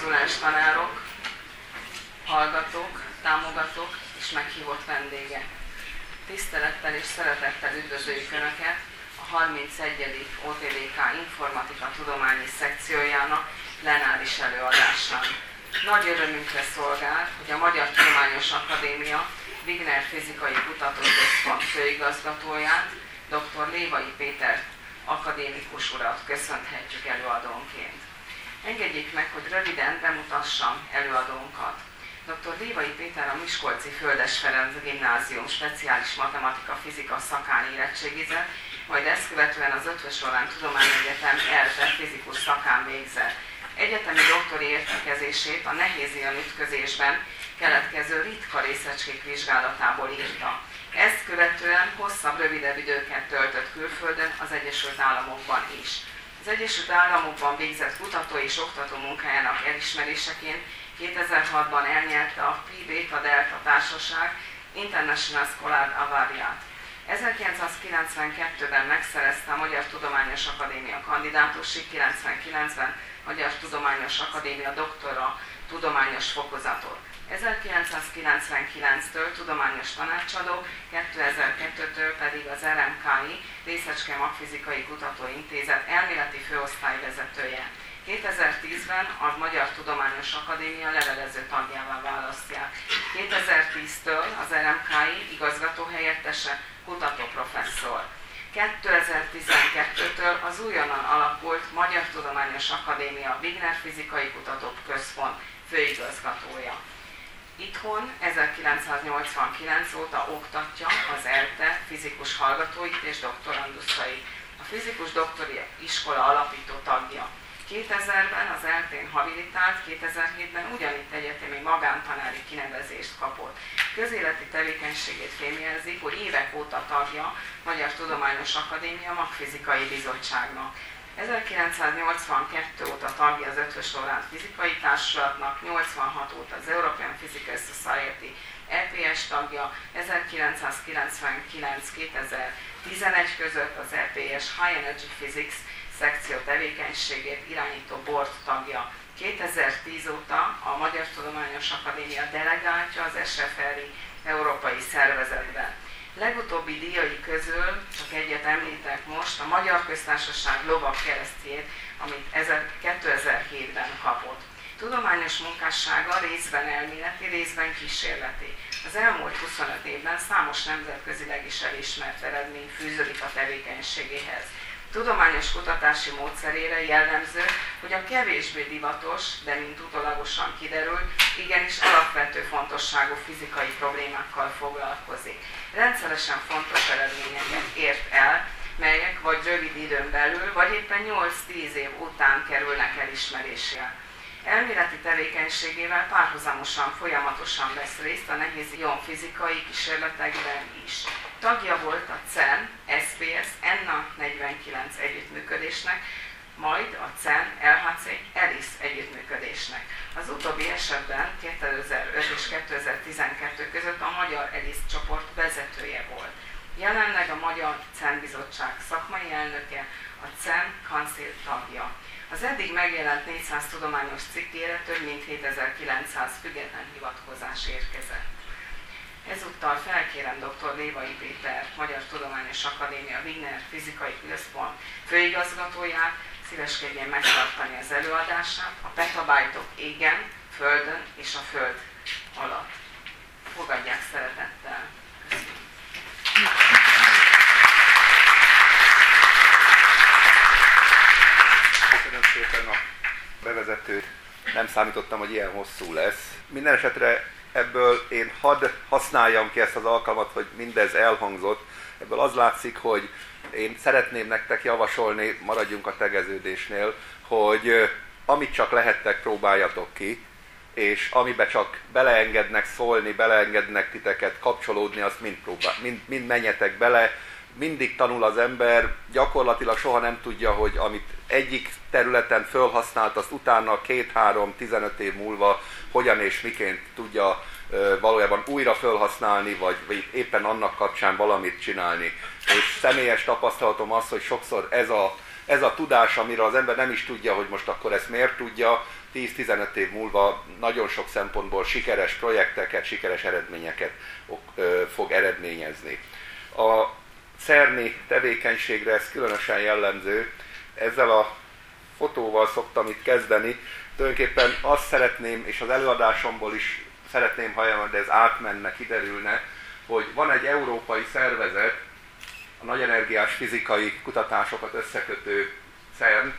konzulens tanárok, hallgatók, támogatók és meghívott vendégek. Tisztelettel és szeretettel üdvözöljük Önöket a 31. OTDK Informatika Tudományi Szekciójának plenáris előadásán. Nagy örömünkre szolgál, hogy a Magyar Tudományos Akadémia Wigner Fizikai Kutatóközpont főigazgatóját, dr. Lévai Péter akadémikus urat köszönhetjük előadónként. Engedjék meg, hogy röviden bemutassam előadónkat. Dr. Lévai Péter a Miskolci Földes Ferenc Gimnázium speciális matematika-fizika szakán érettségizett, majd ezt követően az Ötvös Orán Tudományegyetem ELTE fizikus szakán végzett. Egyetemi doktori értekezését a nehéz ilyen keletkező ritka részecskék vizsgálatából írta. Ezt követően hosszabb, rövidebb időket töltött külföldön, az Egyesült Államokban is. Az Egyesült Államokban végzett kutató és oktató munkájának elismeréseként 2006-ban elnyerte a Pi Beta Delta Társaság International Scholar Avariát. 1992-ben megszerezte a Magyar Tudományos Akadémia kandidátusi, 99-ben Magyar Tudományos Akadémia doktora tudományos fokozatot. 1999-től tudományos tanácsadó, 2002-től pedig az RMKI Részecske Magfizikai Kutatóintézet elméleti főosztályvezetője. 2010-ben a Magyar Tudományos Akadémia levelező tagjává választják. 2010-től az RMKI igazgató helyettese, kutatóprofesszor. 2012-től az újonnan alakult Magyar Tudományos Akadémia Wigner Fizikai Kutatók Központ főigazgatója. Itthon 1989 óta oktatja az ELTE fizikus hallgatóit és doktoranduszait. A fizikus doktori iskola alapító tagja. 2000-ben az eltén habilitált, 2007-ben ugyanitt egyetemi magántanári kinevezést kapott. Közéleti tevékenységét fémjelzik, hogy évek óta tagja Magyar Tudományos Akadémia Magfizikai Bizottságnak. 1982 óta tagja az Ötvös Lorán Fizikai Társulatnak, 86 óta az European Physical Society EPS tagja, 1999-2011 között az EPS High Energy Physics szekció tevékenységét irányító board tagja. 2010 óta a Magyar Tudományos Akadémia delegáltja az SFRI európai szervezetben. Legutóbbi díjai közül csak egyet említek most, a Magyar Köztársaság lovak keresztjét, amit 2007-ben kapott. Tudományos munkássága részben elméleti, részben kísérleti. Az elmúlt 25 évben számos nemzetközileg is elismert eredmény fűződik a tevékenységéhez. Tudományos kutatási módszerére jellemző, hogy a kevésbé divatos, de mint utolagosan kiderül, igenis alapvető fontosságú fizikai problémákkal foglalkozik. Rendszeresen fontos eredményeket ért el, melyek vagy rövid időn belül, vagy éppen 8-10 év után kerülnek elismerésre. Elméleti tevékenységével párhuzamosan, folyamatosan vesz részt a nehéz fizikai kísérletekben is. Tagja volt a CERN, SPS, ENNA 49 együttműködésnek, majd a CEN, LHC, ELIS együttműködésnek. Az utóbbi esetben 2005 és 2012 között a Magyar ELIS csoport vezetője volt. Jelenleg a Magyar CEN bizottság szakmai elnöke, a CEN Council tagja. Az eddig megjelent 400 tudományos cikkére több mint 7900 független hivatkozás érkezett. Ezúttal felkérem dr. Lévai Péter, Magyar Tudományos Akadémia Wigner Fizikai Központ főigazgatóját, szíveskedjen megtartani az előadását a petabájtok égen, földön és a föld alatt. Fogadják szeretettel. Köszönöm szépen a bevezetőt. Nem számítottam, hogy ilyen hosszú lesz. Minden esetre ebből én hadd használjam ki ezt az alkalmat, hogy mindez elhangzott. Ebből az látszik, hogy én szeretném nektek javasolni, maradjunk a tegeződésnél, hogy amit csak lehettek, próbáljatok ki, és amibe csak beleengednek szólni, beleengednek titeket kapcsolódni, azt mind, próbál, mind, mind menjetek bele, mindig tanul az ember, gyakorlatilag soha nem tudja, hogy amit egyik területen fölhasznált, azt utána két-három, 15 év múlva hogyan és miként tudja valójában újra felhasználni, vagy, éppen annak kapcsán valamit csinálni. És személyes tapasztalatom az, hogy sokszor ez a ez a tudás, amiről az ember nem is tudja, hogy most akkor ezt miért tudja, 10-15 év múlva nagyon sok szempontból sikeres projekteket, sikeres eredményeket fog eredményezni. A CERNI tevékenységre ez különösen jellemző. Ezzel a fotóval szoktam itt kezdeni. Tulajdonképpen azt szeretném, és az előadásomból is szeretném, ha de ez átmenne, kiderülne, hogy van egy európai szervezet, a nagyenergiás fizikai kutatásokat összekötő CERN,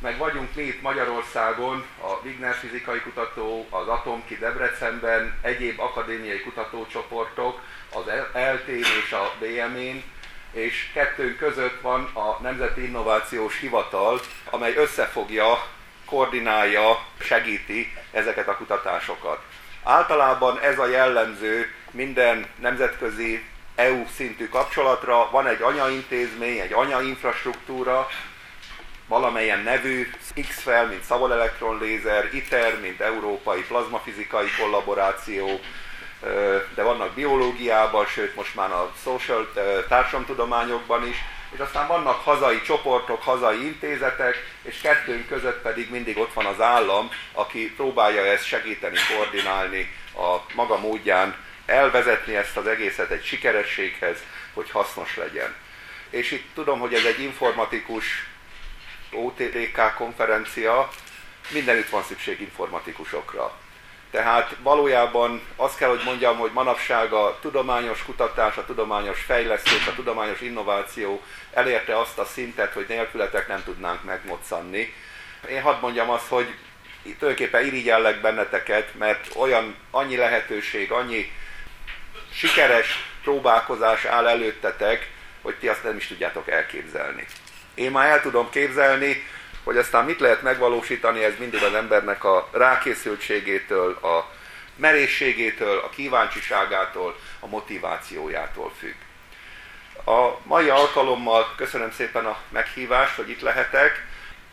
meg vagyunk mi itt Magyarországon, a Wigner fizikai kutató, az Atomki Debrecenben, egyéb akadémiai kutatócsoportok, az LT-n és a BM-én, és kettőnk között van a Nemzeti Innovációs Hivatal, amely összefogja, koordinálja, segíti ezeket a kutatásokat. Általában ez a jellemző minden nemzetközi EU szintű kapcsolatra, van egy anyaintézmény, egy anyainfrastruktúra, valamelyen nevű, X-fel, mint szabadelektronlézer, ITER, mint európai plazmafizikai kollaboráció, de vannak biológiában, sőt most már a social társadalomtudományokban is, és aztán vannak hazai csoportok, hazai intézetek, és kettőnk között pedig mindig ott van az állam, aki próbálja ezt segíteni, koordinálni a maga módján, elvezetni ezt az egészet egy sikerességhez, hogy hasznos legyen. És itt tudom, hogy ez egy informatikus OTDK konferencia, mindenütt van szükség informatikusokra. Tehát valójában azt kell, hogy mondjam, hogy manapság a tudományos kutatás, a tudományos fejlesztés, a tudományos innováció elérte azt a szintet, hogy nélkületek nem tudnánk megmoccanni. Én hadd mondjam azt, hogy tulajdonképpen irigyellek benneteket, mert olyan annyi lehetőség, annyi sikeres próbálkozás áll előttetek, hogy ti azt nem is tudjátok elképzelni. Én már el tudom képzelni, hogy aztán mit lehet megvalósítani, ez mindig az embernek a rákészültségétől, a merészségétől, a kíváncsiságától, a motivációjától függ. A mai alkalommal köszönöm szépen a meghívást, hogy itt lehetek.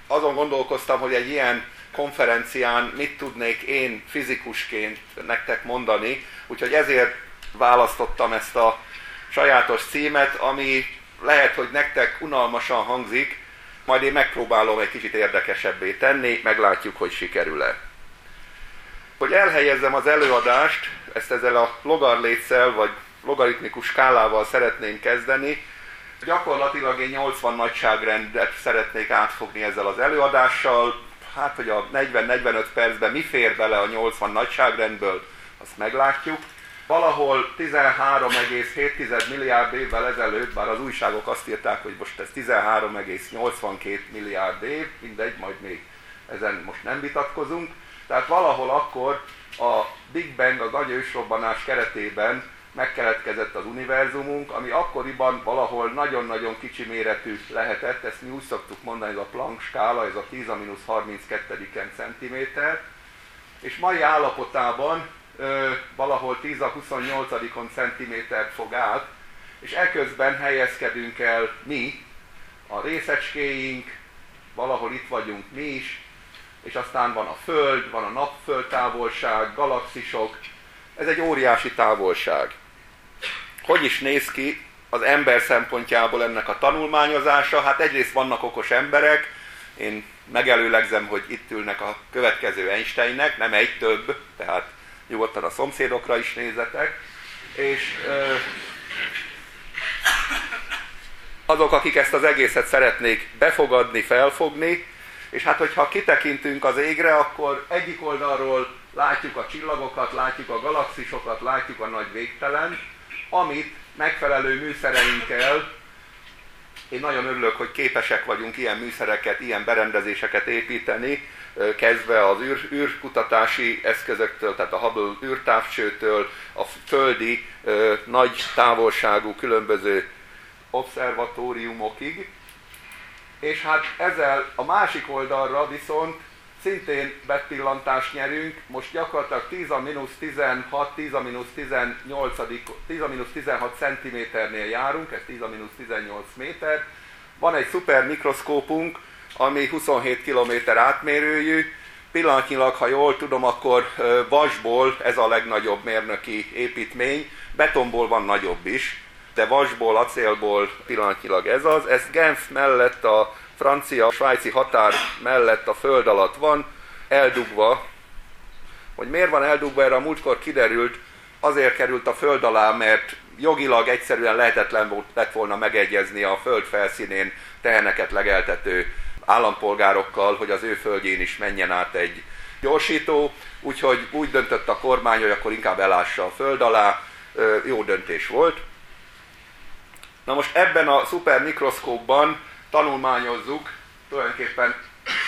Azon gondolkoztam, hogy egy ilyen konferencián mit tudnék én fizikusként nektek mondani, úgyhogy ezért választottam ezt a sajátos címet, ami lehet, hogy nektek unalmasan hangzik, majd én megpróbálom egy kicsit érdekesebbé tenni, meglátjuk, hogy sikerül-e. Hogy elhelyezzem az előadást, ezt ezzel a logarlétszel, vagy logaritmikus skálával szeretném kezdeni. Gyakorlatilag én 80 nagyságrendet szeretnék átfogni ezzel az előadással. Hát, hogy a 40-45 percben mi fér bele a 80 nagyságrendből, azt meglátjuk valahol 13,7 milliárd évvel ezelőtt, bár az újságok azt írták, hogy most ez 13,82 milliárd év, mindegy, majd még ezen most nem vitatkozunk. Tehát valahol akkor a Big Bang, az nagy ősrobbanás keretében megkeletkezett az univerzumunk, ami akkoriban valahol nagyon-nagyon kicsi méretű lehetett, ezt mi úgy szoktuk mondani, ez a Planck skála, ez a 10-32 cm, és mai állapotában valahol 10 a 28 centimétert fog át, és eközben helyezkedünk el mi, a részecskéink, valahol itt vagyunk mi is, és aztán van a Föld, van a napföld távolság, galaxisok, ez egy óriási távolság. Hogy is néz ki az ember szempontjából ennek a tanulmányozása? Hát egyrészt vannak okos emberek, én megelőlegzem, hogy itt ülnek a következő Einsteinnek, nem egy több, tehát nyugodtan a szomszédokra is nézzetek, és azok, akik ezt az egészet szeretnék befogadni, felfogni, és hát hogyha kitekintünk az égre, akkor egyik oldalról látjuk a csillagokat, látjuk a galaxisokat, látjuk a nagy végtelen, amit megfelelő műszereinkkel, én nagyon örülök, hogy képesek vagyunk ilyen műszereket, ilyen berendezéseket építeni, kezdve az űr, űrkutatási eszközöktől, tehát a Hubble űrtávcsőtől, a földi nagy távolságú különböző obszervatóriumokig. És hát ezzel a másik oldalra viszont szintén betpillantást nyerünk, most gyakorlatilag 10 a mínusz 16, 10 a mínusz 18, 10 a mínusz 16 centiméternél járunk, ez 10 a mínusz 18 méter. Van egy szuper mikroszkópunk, ami 27 km átmérőjű. Pillanatnyilag, ha jól tudom, akkor vasból ez a legnagyobb mérnöki építmény, betonból van nagyobb is, de vasból, acélból pillanatnyilag ez az. Ez Genf mellett a francia-svájci határ mellett a föld alatt van, eldugva. Hogy miért van eldugva, erre a múltkor kiderült, azért került a föld alá, mert jogilag egyszerűen lehetetlen lett volna megegyezni a föld felszínén teheneket legeltető állampolgárokkal, hogy az ő földjén is menjen át egy gyorsító, úgyhogy úgy döntött a kormány, hogy akkor inkább elássa a föld alá, jó döntés volt. Na most ebben a szuper mikroszkópban tanulmányozzuk tulajdonképpen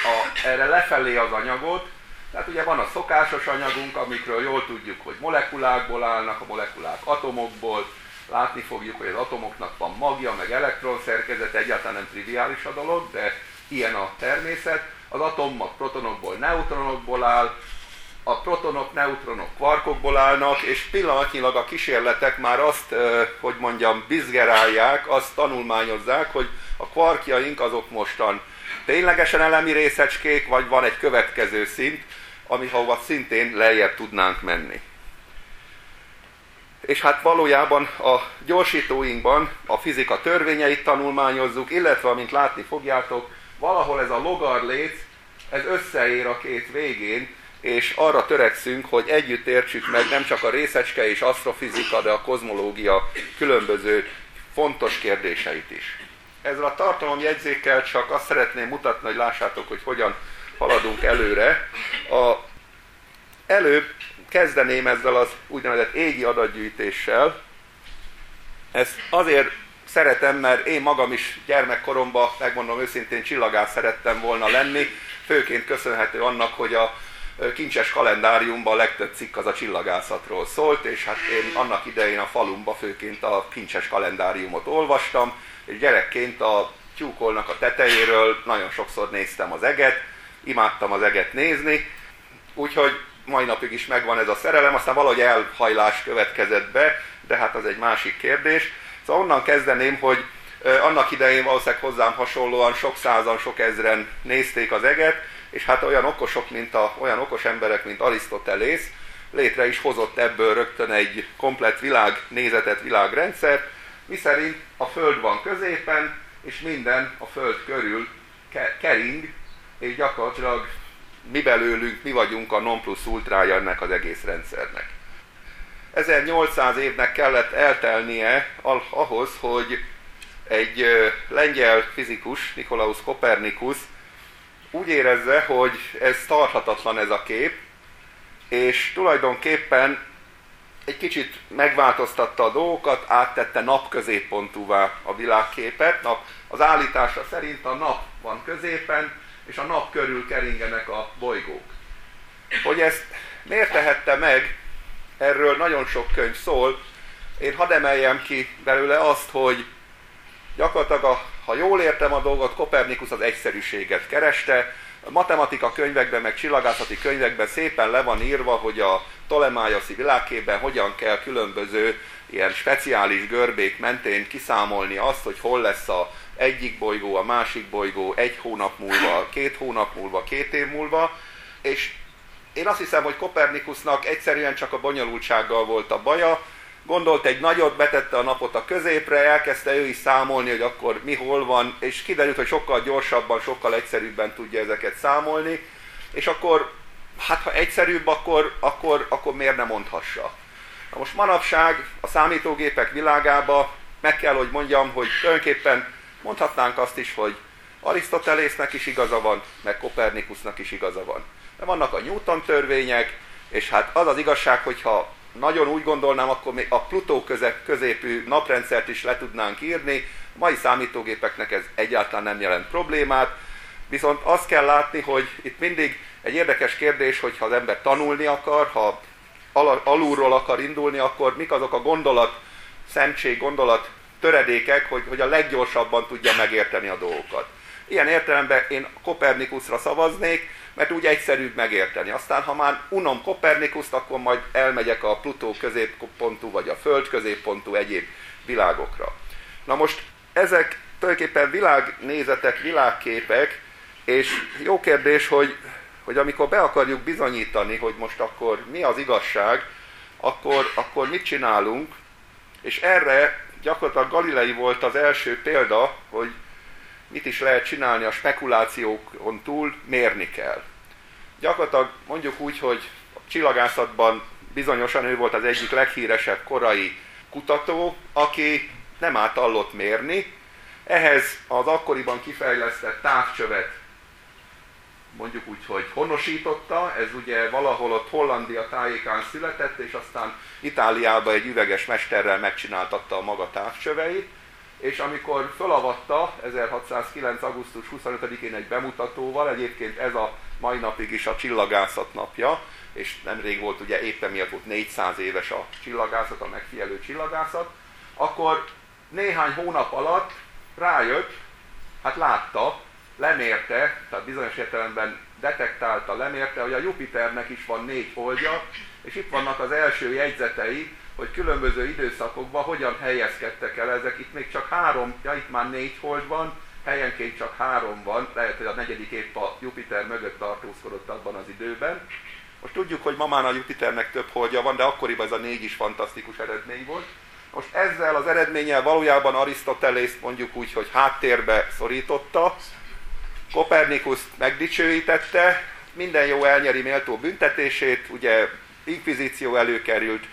a, erre lefelé az anyagot, tehát ugye van a szokásos anyagunk, amikről jól tudjuk, hogy molekulákból állnak, a molekulák atomokból, látni fogjuk, hogy az atomoknak van magja, meg elektronszerkezet, egyáltalán nem triviális a dolog, de ilyen a természet. Az atommag protonokból, neutronokból áll, a protonok, neutronok kvarkokból állnak, és pillanatnyilag a kísérletek már azt, hogy mondjam, bizgerálják, azt tanulmányozzák, hogy a kvarkjaink azok mostan ténylegesen elemi részecskék, vagy van egy következő szint, amihova szintén lejjebb tudnánk menni. És hát valójában a gyorsítóinkban a fizika törvényeit tanulmányozzuk, illetve, amint látni fogjátok, valahol ez a logarléc, ez összeér a két végén, és arra törekszünk, hogy együtt értsük meg nem csak a részecske és asztrofizika, de a kozmológia különböző fontos kérdéseit is. Ezzel a tartalomjegyzékkel csak azt szeretném mutatni, hogy lássátok, hogy hogyan haladunk előre. A, előbb kezdeném ezzel az úgynevezett égi adatgyűjtéssel. Ezt azért szeretem, mert én magam is gyermekkoromban, megmondom őszintén, csillagász szerettem volna lenni, főként köszönhető annak, hogy a kincses kalendáriumban a legtöbb cikk az a csillagászatról szólt, és hát én annak idején a falumba főként a kincses kalendáriumot olvastam, és gyerekként a tyúkolnak a tetejéről nagyon sokszor néztem az eget, imádtam az eget nézni, úgyhogy mai napig is megvan ez a szerelem, aztán valahogy elhajlás következett be, de hát az egy másik kérdés. Szóval onnan kezdeném, hogy annak idején valószínűleg hozzám hasonlóan sok százan, sok ezren nézték az eget, és hát olyan okosok, mint a, olyan okos emberek, mint Arisztotelész, létre is hozott ebből rögtön egy komplett világnézetet, világrendszert, miszerint a Föld van középen, és minden a Föld körül kering, és gyakorlatilag mi belőlünk, mi vagyunk a non plus ultrája ennek az egész rendszernek. 1800 évnek kellett eltelnie ahhoz, hogy egy lengyel fizikus, Nikolaus Kopernikus úgy érezze, hogy ez tarthatatlan ez a kép, és tulajdonképpen egy kicsit megváltoztatta a dolgokat, áttette napközéppontúvá a világképet. Nap, az állítása szerint a nap van középen, és a nap körül keringenek a bolygók. Hogy ezt miért tehette meg, erről nagyon sok könyv szól, én hadd emeljem ki belőle azt, hogy gyakorlatilag, a, ha jól értem a dolgot, Kopernikus az egyszerűséget kereste, a matematika könyvekben, meg csillagászati könyvekben szépen le van írva, hogy a Ptolemájaszi világképben hogyan kell különböző ilyen speciális görbék mentén kiszámolni azt, hogy hol lesz a egyik bolygó, a másik bolygó egy hónap múlva, két hónap múlva, két év múlva, és én azt hiszem, hogy Kopernikusnak egyszerűen csak a bonyolultsággal volt a baja, gondolt egy nagyot, betette a napot a középre, elkezdte ő is számolni, hogy akkor mi hol van, és kiderült, hogy sokkal gyorsabban, sokkal egyszerűbben tudja ezeket számolni, és akkor, hát ha egyszerűbb, akkor, akkor, akkor miért nem mondhassa. Na most manapság a számítógépek világába meg kell, hogy mondjam, hogy tulajdonképpen mondhatnánk azt is, hogy Arisztotelésznek is igaza van, meg Kopernikusnak is igaza van. De vannak a Newton törvények, és hát az az igazság, hogyha nagyon úgy gondolnám, akkor még a Plutó közep, középű naprendszert is le tudnánk írni. A mai számítógépeknek ez egyáltalán nem jelent problémát, viszont azt kell látni, hogy itt mindig egy érdekes kérdés, hogy ha az ember tanulni akar, ha alulról akar indulni, akkor mik azok a gondolat, szemtség, gondolat töredékek, hogy, hogy a leggyorsabban tudja megérteni a dolgokat. Ilyen értelemben én Kopernikusra szavaznék, mert úgy egyszerűbb megérteni. Aztán, ha már unom Kopernikuszt, akkor majd elmegyek a Plutó középpontú, vagy a Föld középpontú egyéb világokra. Na most ezek tulajdonképpen világnézetek, világképek, és jó kérdés, hogy, hogy amikor be akarjuk bizonyítani, hogy most akkor mi az igazság, akkor, akkor mit csinálunk, és erre gyakorlatilag Galilei volt az első példa, hogy mit is lehet csinálni a spekulációkon túl, mérni kell. Gyakorlatilag mondjuk úgy, hogy a csillagászatban bizonyosan ő volt az egyik leghíresebb korai kutató, aki nem átallott mérni, ehhez az akkoriban kifejlesztett távcsövet mondjuk úgy, hogy honosította, ez ugye valahol ott Hollandia tájékán született, és aztán Itáliába egy üveges mesterrel megcsináltatta a maga távcsöveit, és amikor fölavatta 1609. augusztus 25-én egy bemutatóval, egyébként ez a mai napig is a csillagászat napja, és nemrég volt ugye éppen miatt volt 400 éves a csillagászat, a megfigyelő csillagászat, akkor néhány hónap alatt rájött, hát látta, lemérte, tehát bizonyos értelemben detektálta, lemérte, hogy a Jupiternek is van négy holdja, és itt vannak az első jegyzetei, hogy különböző időszakokban hogyan helyezkedtek el ezek. Itt még csak három, ja itt már négy hold van, helyenként csak három van, lehet, hogy a negyedik épp a Jupiter mögött tartózkodott abban az időben. Most tudjuk, hogy ma már a Jupiternek több holdja van, de akkoriban ez a négy is fantasztikus eredmény volt. Most ezzel az eredménnyel valójában Arisztotelészt mondjuk úgy, hogy háttérbe szorította, Kopernikuszt megdicsőítette, minden jó elnyeri méltó büntetését, ugye inkvizíció előkerült,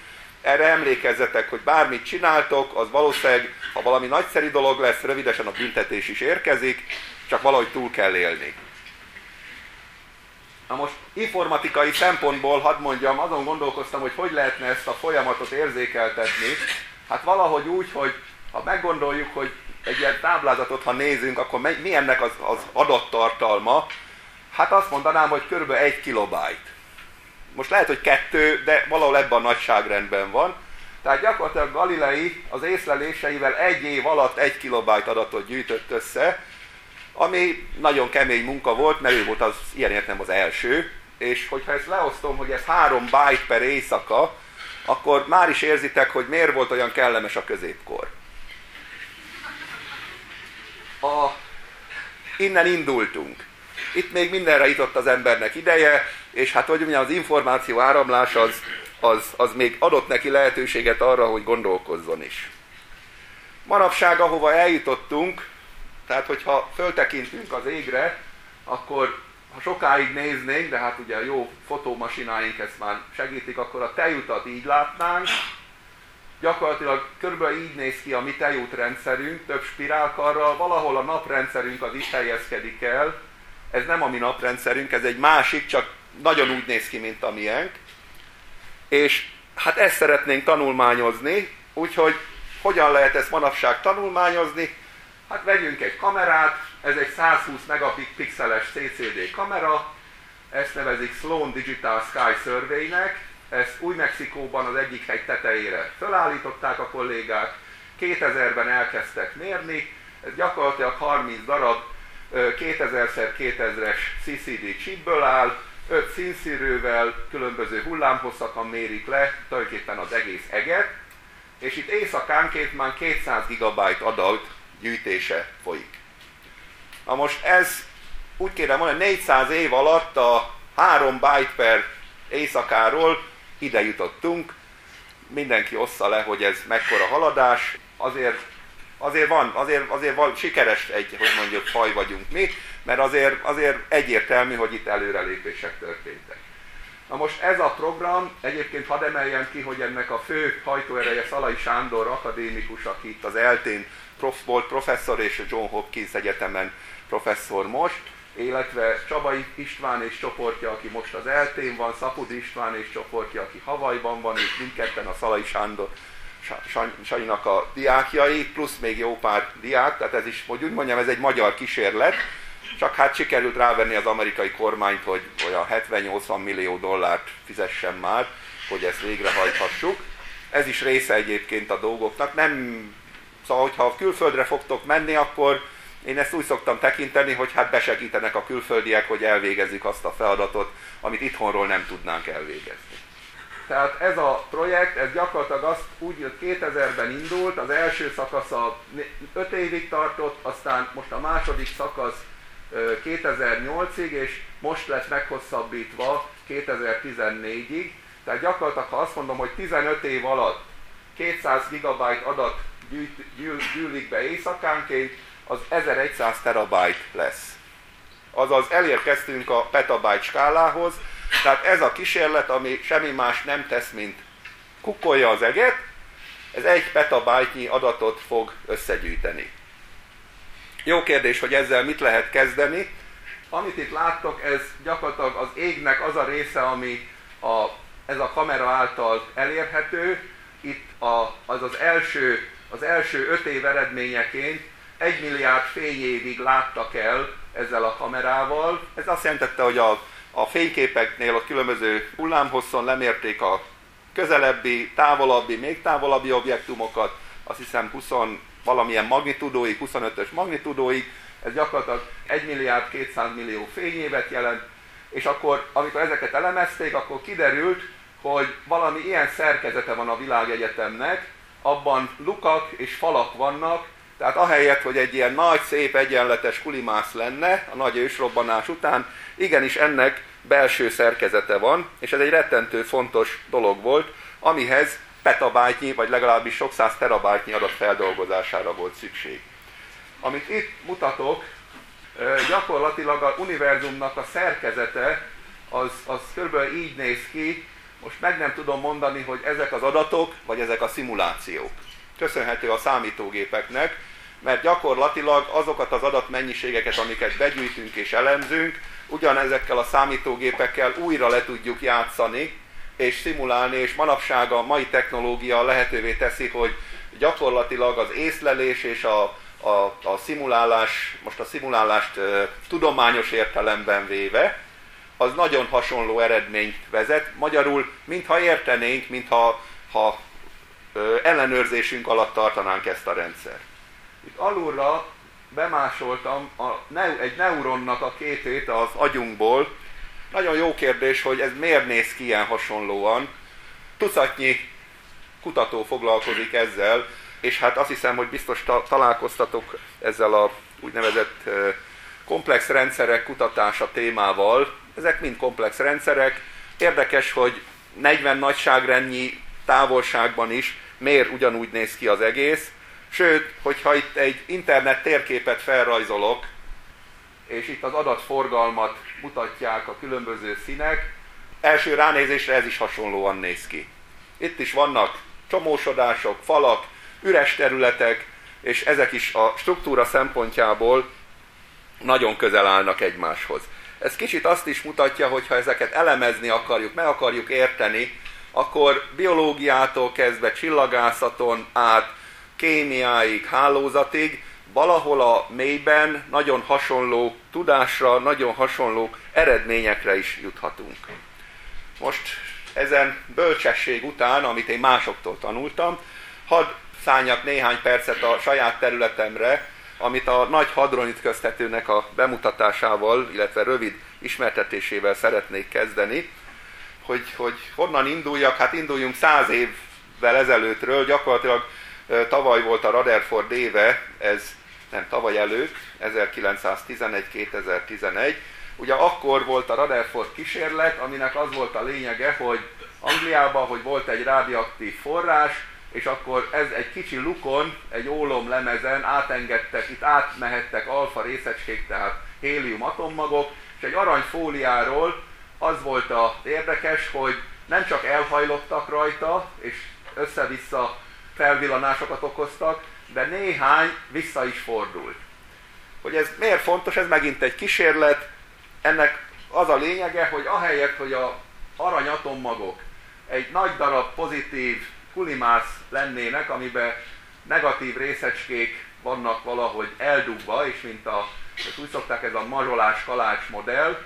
erre emlékezzetek, hogy bármit csináltok, az valószínűleg, ha valami nagyszerű dolog lesz, rövidesen a büntetés is érkezik, csak valahogy túl kell élni. Na most informatikai szempontból, hadd mondjam, azon gondolkoztam, hogy hogy lehetne ezt a folyamatot érzékeltetni. Hát valahogy úgy, hogy ha meggondoljuk, hogy egy ilyen táblázatot, ha nézünk, akkor mi ennek az, az adattartalma? Hát azt mondanám, hogy kb. 1 kilobájt. Most lehet, hogy kettő, de valahol ebben a nagyságrendben van. Tehát gyakorlatilag Galilei az észleléseivel egy év alatt egy kilobájt adatot gyűjtött össze, ami nagyon kemény munka volt, mert ő volt az ilyen értem az első, és hogyha ezt leosztom, hogy ez 3 byte per éjszaka, akkor már is érzitek, hogy miért volt olyan kellemes a középkor. A, innen indultunk. Itt még mindenre jutott az embernek ideje, és hát hogy mondjam, az információ áramlás az, az, az még adott neki lehetőséget arra, hogy gondolkozzon is. Manapság, ahova eljutottunk, tehát hogyha föltekintünk az égre, akkor ha sokáig néznénk, de hát ugye a jó fotómasináink ezt már segítik, akkor a tejutat így látnánk, gyakorlatilag körülbelül így néz ki a mi tejútrendszerünk, több spirálkarral, valahol a naprendszerünk az is helyezkedik el, ez nem a mi naprendszerünk, ez egy másik, csak nagyon úgy néz ki, mint a miénk. És hát ezt szeretnénk tanulmányozni, úgyhogy hogyan lehet ezt manapság tanulmányozni? Hát vegyünk egy kamerát, ez egy 120 megapixeles CCD kamera, ezt nevezik Sloan Digital Sky Survey-nek, ezt Új-Mexikóban az egyik hegy tetejére felállították a kollégák, 2000-ben elkezdtek mérni, ez gyakorlatilag 30 darab 2000x2000-es CCD chipből áll, 5 színszírővel, különböző hullámhosszakon mérik le tulajdonképpen az egész eget, és itt éjszakánként már 200 GB adat gyűjtése folyik. Na most ez úgy kéne mondani, 400 év alatt a 3 byte per éjszakáról ide jutottunk, mindenki ossza le, hogy ez mekkora haladás, azért, azért van, azért, azért van, sikeres egy, hogy mondjuk faj vagyunk mi, mert azért, azért egyértelmű, hogy itt előrelépések történtek. Na most ez a program, egyébként hadd emeljem ki, hogy ennek a fő hajtóereje Szalai Sándor akadémikus, aki itt az eltén prof, volt professzor, és a John Hopkins Egyetemen professzor most, illetve Csabai István és csoportja, aki most az eltén van, Szapud István és csoportja, aki Havajban van, és mindketten a Szalai Sándor Sanyinak a diákjai, plusz még jó pár diák, tehát ez is, hogy úgy mondjam, ez egy magyar kísérlet, csak hát sikerült rávenni az amerikai kormányt, hogy olyan 70-80 millió dollárt fizessen már, hogy ezt végrehajthassuk. Ez is része egyébként a dolgoknak. Nem, szóval, hogyha külföldre fogtok menni, akkor én ezt úgy szoktam tekinteni, hogy hát besegítenek a külföldiek, hogy elvégezzük azt a feladatot, amit itthonról nem tudnánk elvégezni. Tehát ez a projekt, ez gyakorlatilag azt úgy 2000-ben indult, az első szakasza 5 évig tartott, aztán most a második szakasz 2008-ig, és most lett meghosszabbítva 2014-ig. Tehát gyakorlatilag, ha azt mondom, hogy 15 év alatt 200 GB adat gyűjt, gyűl, gyűlik be éjszakánként, az 1100 terabyte lesz. Azaz elérkeztünk a petabyte skálához, tehát ez a kísérlet, ami semmi más nem tesz, mint kukkolja az eget, ez egy petabyte adatot fog összegyűjteni. Jó kérdés, hogy ezzel mit lehet kezdeni. Amit itt láttok, ez gyakorlatilag az égnek az a része, ami a, ez a kamera által elérhető. Itt a, az az első, az első öt év eredményeként egy milliárd fényévig láttak el ezzel a kamerával. Ez azt jelentette, hogy a, a fényképeknél a különböző hullámhosszon lemérték a közelebbi, távolabbi, még távolabbi objektumokat, azt hiszem 20 valamilyen magnitudóig, 25-ös magnitudóig, ez gyakorlatilag 1 milliárd 200 millió fényévet jelent, és akkor, amikor ezeket elemezték, akkor kiderült, hogy valami ilyen szerkezete van a világegyetemnek, abban lukak és falak vannak, tehát ahelyett, hogy egy ilyen nagy, szép, egyenletes kulimász lenne a nagy ősrobbanás után, igenis ennek belső szerkezete van, és ez egy rettentő fontos dolog volt, amihez petabájtnyi, vagy legalábbis sok száz terabájtnyi adat feldolgozására volt szükség. Amit itt mutatok, gyakorlatilag a univerzumnak a szerkezete az, az kb. így néz ki, most meg nem tudom mondani, hogy ezek az adatok, vagy ezek a szimulációk. Köszönhető a számítógépeknek, mert gyakorlatilag azokat az adatmennyiségeket, amiket begyűjtünk és elemzünk, ugyanezekkel a számítógépekkel újra le tudjuk játszani, és szimulálni, és manapság a mai technológia lehetővé teszi, hogy gyakorlatilag az észlelés és a, a, a szimulálás, most a szimulálást e, tudományos értelemben véve, az nagyon hasonló eredményt vezet. Magyarul, mintha értenénk, mintha ha, e, ellenőrzésünk alatt tartanánk ezt a rendszert. Itt alulra bemásoltam a, egy neuronnak a képét az agyunkból. Nagyon jó kérdés, hogy ez miért néz ki ilyen hasonlóan. Tucatnyi kutató foglalkozik ezzel, és hát azt hiszem, hogy biztos ta- találkoztatok ezzel a úgynevezett komplex rendszerek kutatása témával. Ezek mind komplex rendszerek. Érdekes, hogy 40 nagyságrendnyi távolságban is miért ugyanúgy néz ki az egész, Sőt, hogyha itt egy internet térképet felrajzolok, és itt az adatforgalmat mutatják a különböző színek, első ránézésre ez is hasonlóan néz ki. Itt is vannak csomósodások, falak, üres területek, és ezek is a struktúra szempontjából nagyon közel állnak egymáshoz. Ez kicsit azt is mutatja, hogy ha ezeket elemezni akarjuk, meg akarjuk érteni, akkor biológiától kezdve csillagászaton át, kémiáig, hálózatig, valahol a mélyben nagyon hasonló tudásra, nagyon hasonló eredményekre is juthatunk. Most ezen bölcsesség után, amit én másoktól tanultam, hadd szálljak néhány percet a saját területemre, amit a nagy hadronit köztetőnek a bemutatásával, illetve rövid ismertetésével szeretnék kezdeni, hogy, hogy honnan induljak, hát induljunk száz évvel ezelőttről, gyakorlatilag Tavaly volt a Rutherford éve, ez nem tavaly előtt, 1911-2011. Ugye akkor volt a Rutherford kísérlet, aminek az volt a lényege, hogy Angliában, hogy volt egy rádiaktív forrás, és akkor ez egy kicsi lukon, egy ólom lemezen átengedtek, itt átmehettek alfa részecskék, tehát hélium atommagok, és egy aranyfóliáról az volt a érdekes, hogy nem csak elhajlottak rajta, és össze-vissza felvillanásokat okoztak, de néhány vissza is fordult. Hogy ez miért fontos, ez megint egy kísérlet, ennek az a lényege, hogy ahelyett, hogy a aranyatommagok egy nagy darab pozitív kulimász lennének, amiben negatív részecskék vannak valahogy eldugva, és mint a, úgy szokták ez a mazsolás-kalács modell,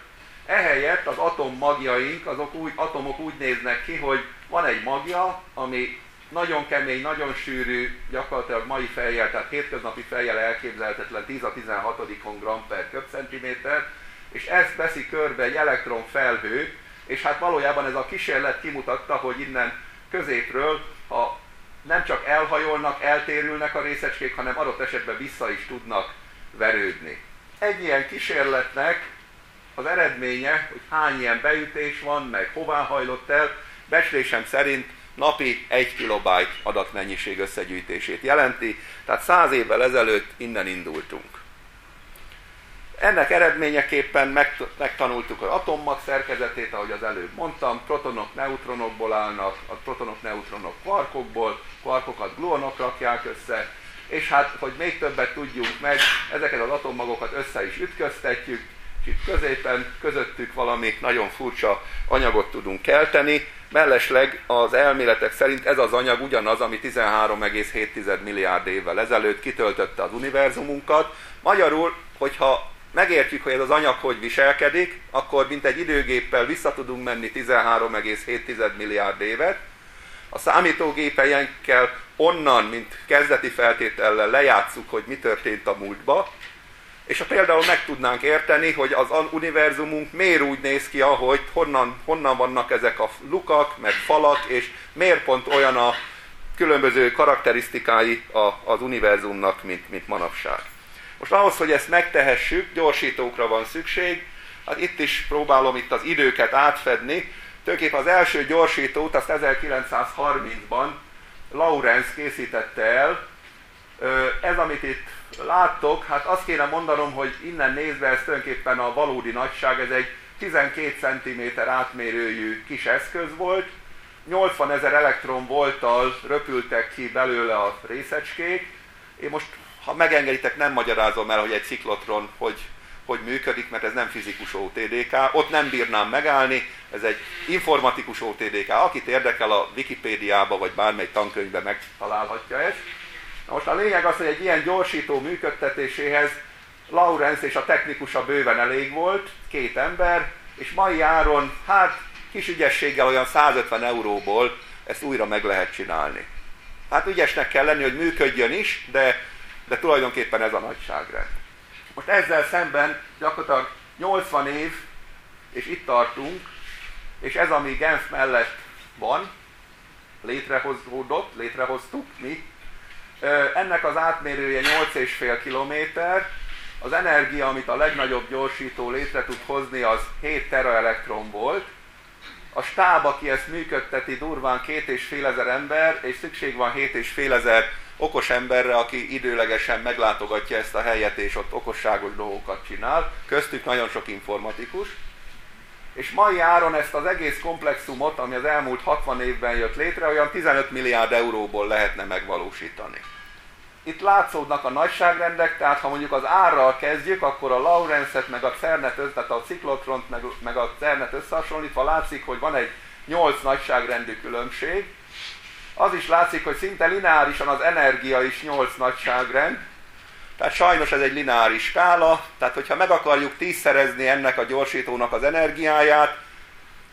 ehelyett az atommagjaink, azok úgy, atomok úgy néznek ki, hogy van egy magja, ami nagyon kemény, nagyon sűrű, gyakorlatilag mai fejjel, tehát hétköznapi fejjel elképzelhetetlen 10 a 16 gram per köbcentiméter, és ezt veszi körbe egy elektron felhő, és hát valójában ez a kísérlet kimutatta, hogy innen középről, ha nem csak elhajolnak, eltérülnek a részecskék, hanem adott esetben vissza is tudnak verődni. Egy ilyen kísérletnek az eredménye, hogy hány ilyen beütés van, meg hová hajlott el, becslésem szerint napi 1 kilobájt adatmennyiség összegyűjtését jelenti, tehát 100 évvel ezelőtt innen indultunk. Ennek eredményeképpen megtanultuk az atommag szerkezetét, ahogy az előbb mondtam, protonok, neutronokból állnak, a protonok, neutronok kvarkokból, kvarkokat gluonok rakják össze, és hát, hogy még többet tudjunk meg, ezeket az atommagokat össze is ütköztetjük, és itt középen, közöttük valami nagyon furcsa anyagot tudunk kelteni. Mellesleg az elméletek szerint ez az anyag ugyanaz, ami 13,7 milliárd évvel ezelőtt kitöltötte az univerzumunkat. Magyarul, hogyha megértjük, hogy ez az anyag hogy viselkedik, akkor mint egy időgéppel vissza tudunk menni 13,7 milliárd évet, a számítógépeinkkel onnan, mint kezdeti feltétellel lejátszuk, hogy mi történt a múltba, és például meg tudnánk érteni, hogy az univerzumunk miért úgy néz ki, ahogy honnan, honnan vannak ezek a lukak, meg falak, és miért pont olyan a különböző karakterisztikái az univerzumnak, mint, mint manapság. Most ahhoz, hogy ezt megtehessük, gyorsítókra van szükség, hát itt is próbálom itt az időket átfedni. Tulajdonképpen az első gyorsítót azt 1930-ban Lawrence készítette el. Ez, amit itt láttok, hát azt kéne mondanom, hogy innen nézve ez tulajdonképpen a valódi nagyság, ez egy 12 cm átmérőjű kis eszköz volt, 80 ezer elektron volttal röpültek ki belőle a részecskék. Én most ha megengeditek, nem magyarázom el, hogy egy ciklotron hogy, hogy működik, mert ez nem fizikus OTDK, ott nem bírnám megállni, ez egy informatikus OTDK. Akit érdekel a Wikipédiába vagy bármely tankönyvben megtalálhatja ezt. Na most a lényeg az, hogy egy ilyen gyorsító működtetéséhez Lawrence és a technikusa bőven elég volt, két ember, és mai áron, hát kis ügyességgel olyan 150 euróból ezt újra meg lehet csinálni. Hát ügyesnek kell lenni, hogy működjön is, de de tulajdonképpen ez a nagyságrend. Most ezzel szemben gyakorlatilag 80 év, és itt tartunk, és ez, ami Genf mellett van, létrehozódott, létrehoztuk mi, ennek az átmérője 8,5 km, az energia, amit a legnagyobb gyorsító létre tud hozni, az 7 teraelektron volt. A stáb, aki ezt működteti, durván 2,5 ezer ember, és szükség van 7,5 ezer okos emberre, aki időlegesen meglátogatja ezt a helyet, és ott okosságos dolgokat csinál, köztük nagyon sok informatikus, és mai áron ezt az egész komplexumot, ami az elmúlt 60 évben jött létre, olyan 15 milliárd euróból lehetne megvalósítani. Itt látszódnak a nagyságrendek, tehát ha mondjuk az árral kezdjük, akkor a Lawrence-et, meg a CERNet, tehát a ciklotront, meg, meg a CERNet összehasonlítva látszik, hogy van egy 8 nagyságrendű különbség, az is látszik, hogy szinte lineárisan az energia is 8 nagyságrend, tehát sajnos ez egy lineáris skála, tehát hogyha meg akarjuk tízszerezni ennek a gyorsítónak az energiáját,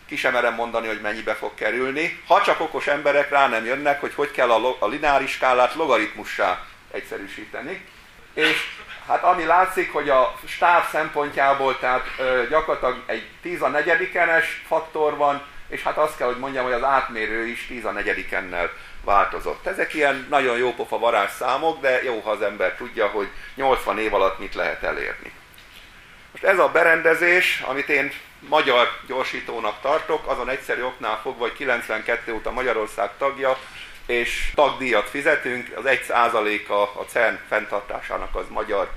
ki sem merem mondani, hogy mennyibe fog kerülni, ha csak okos emberek rá nem jönnek, hogy hogy kell a, a lineáris skálát logaritmussá egyszerűsíteni. És hát ami látszik, hogy a stáb szempontjából, tehát ö, gyakorlatilag egy 10 a negyedikenes faktor van, és hát azt kell, hogy mondjam, hogy az átmérő is 10 a negyedikennel változott. Ezek ilyen nagyon jó pofa varázsszámok, de jó, ha az ember tudja, hogy 80 év alatt mit lehet elérni. Most ez a berendezés, amit én magyar gyorsítónak tartok, azon egyszerű oknál fogva, hogy 92 óta Magyarország tagja, és tagdíjat fizetünk, az 1%-a a CERN fenntartásának az magyar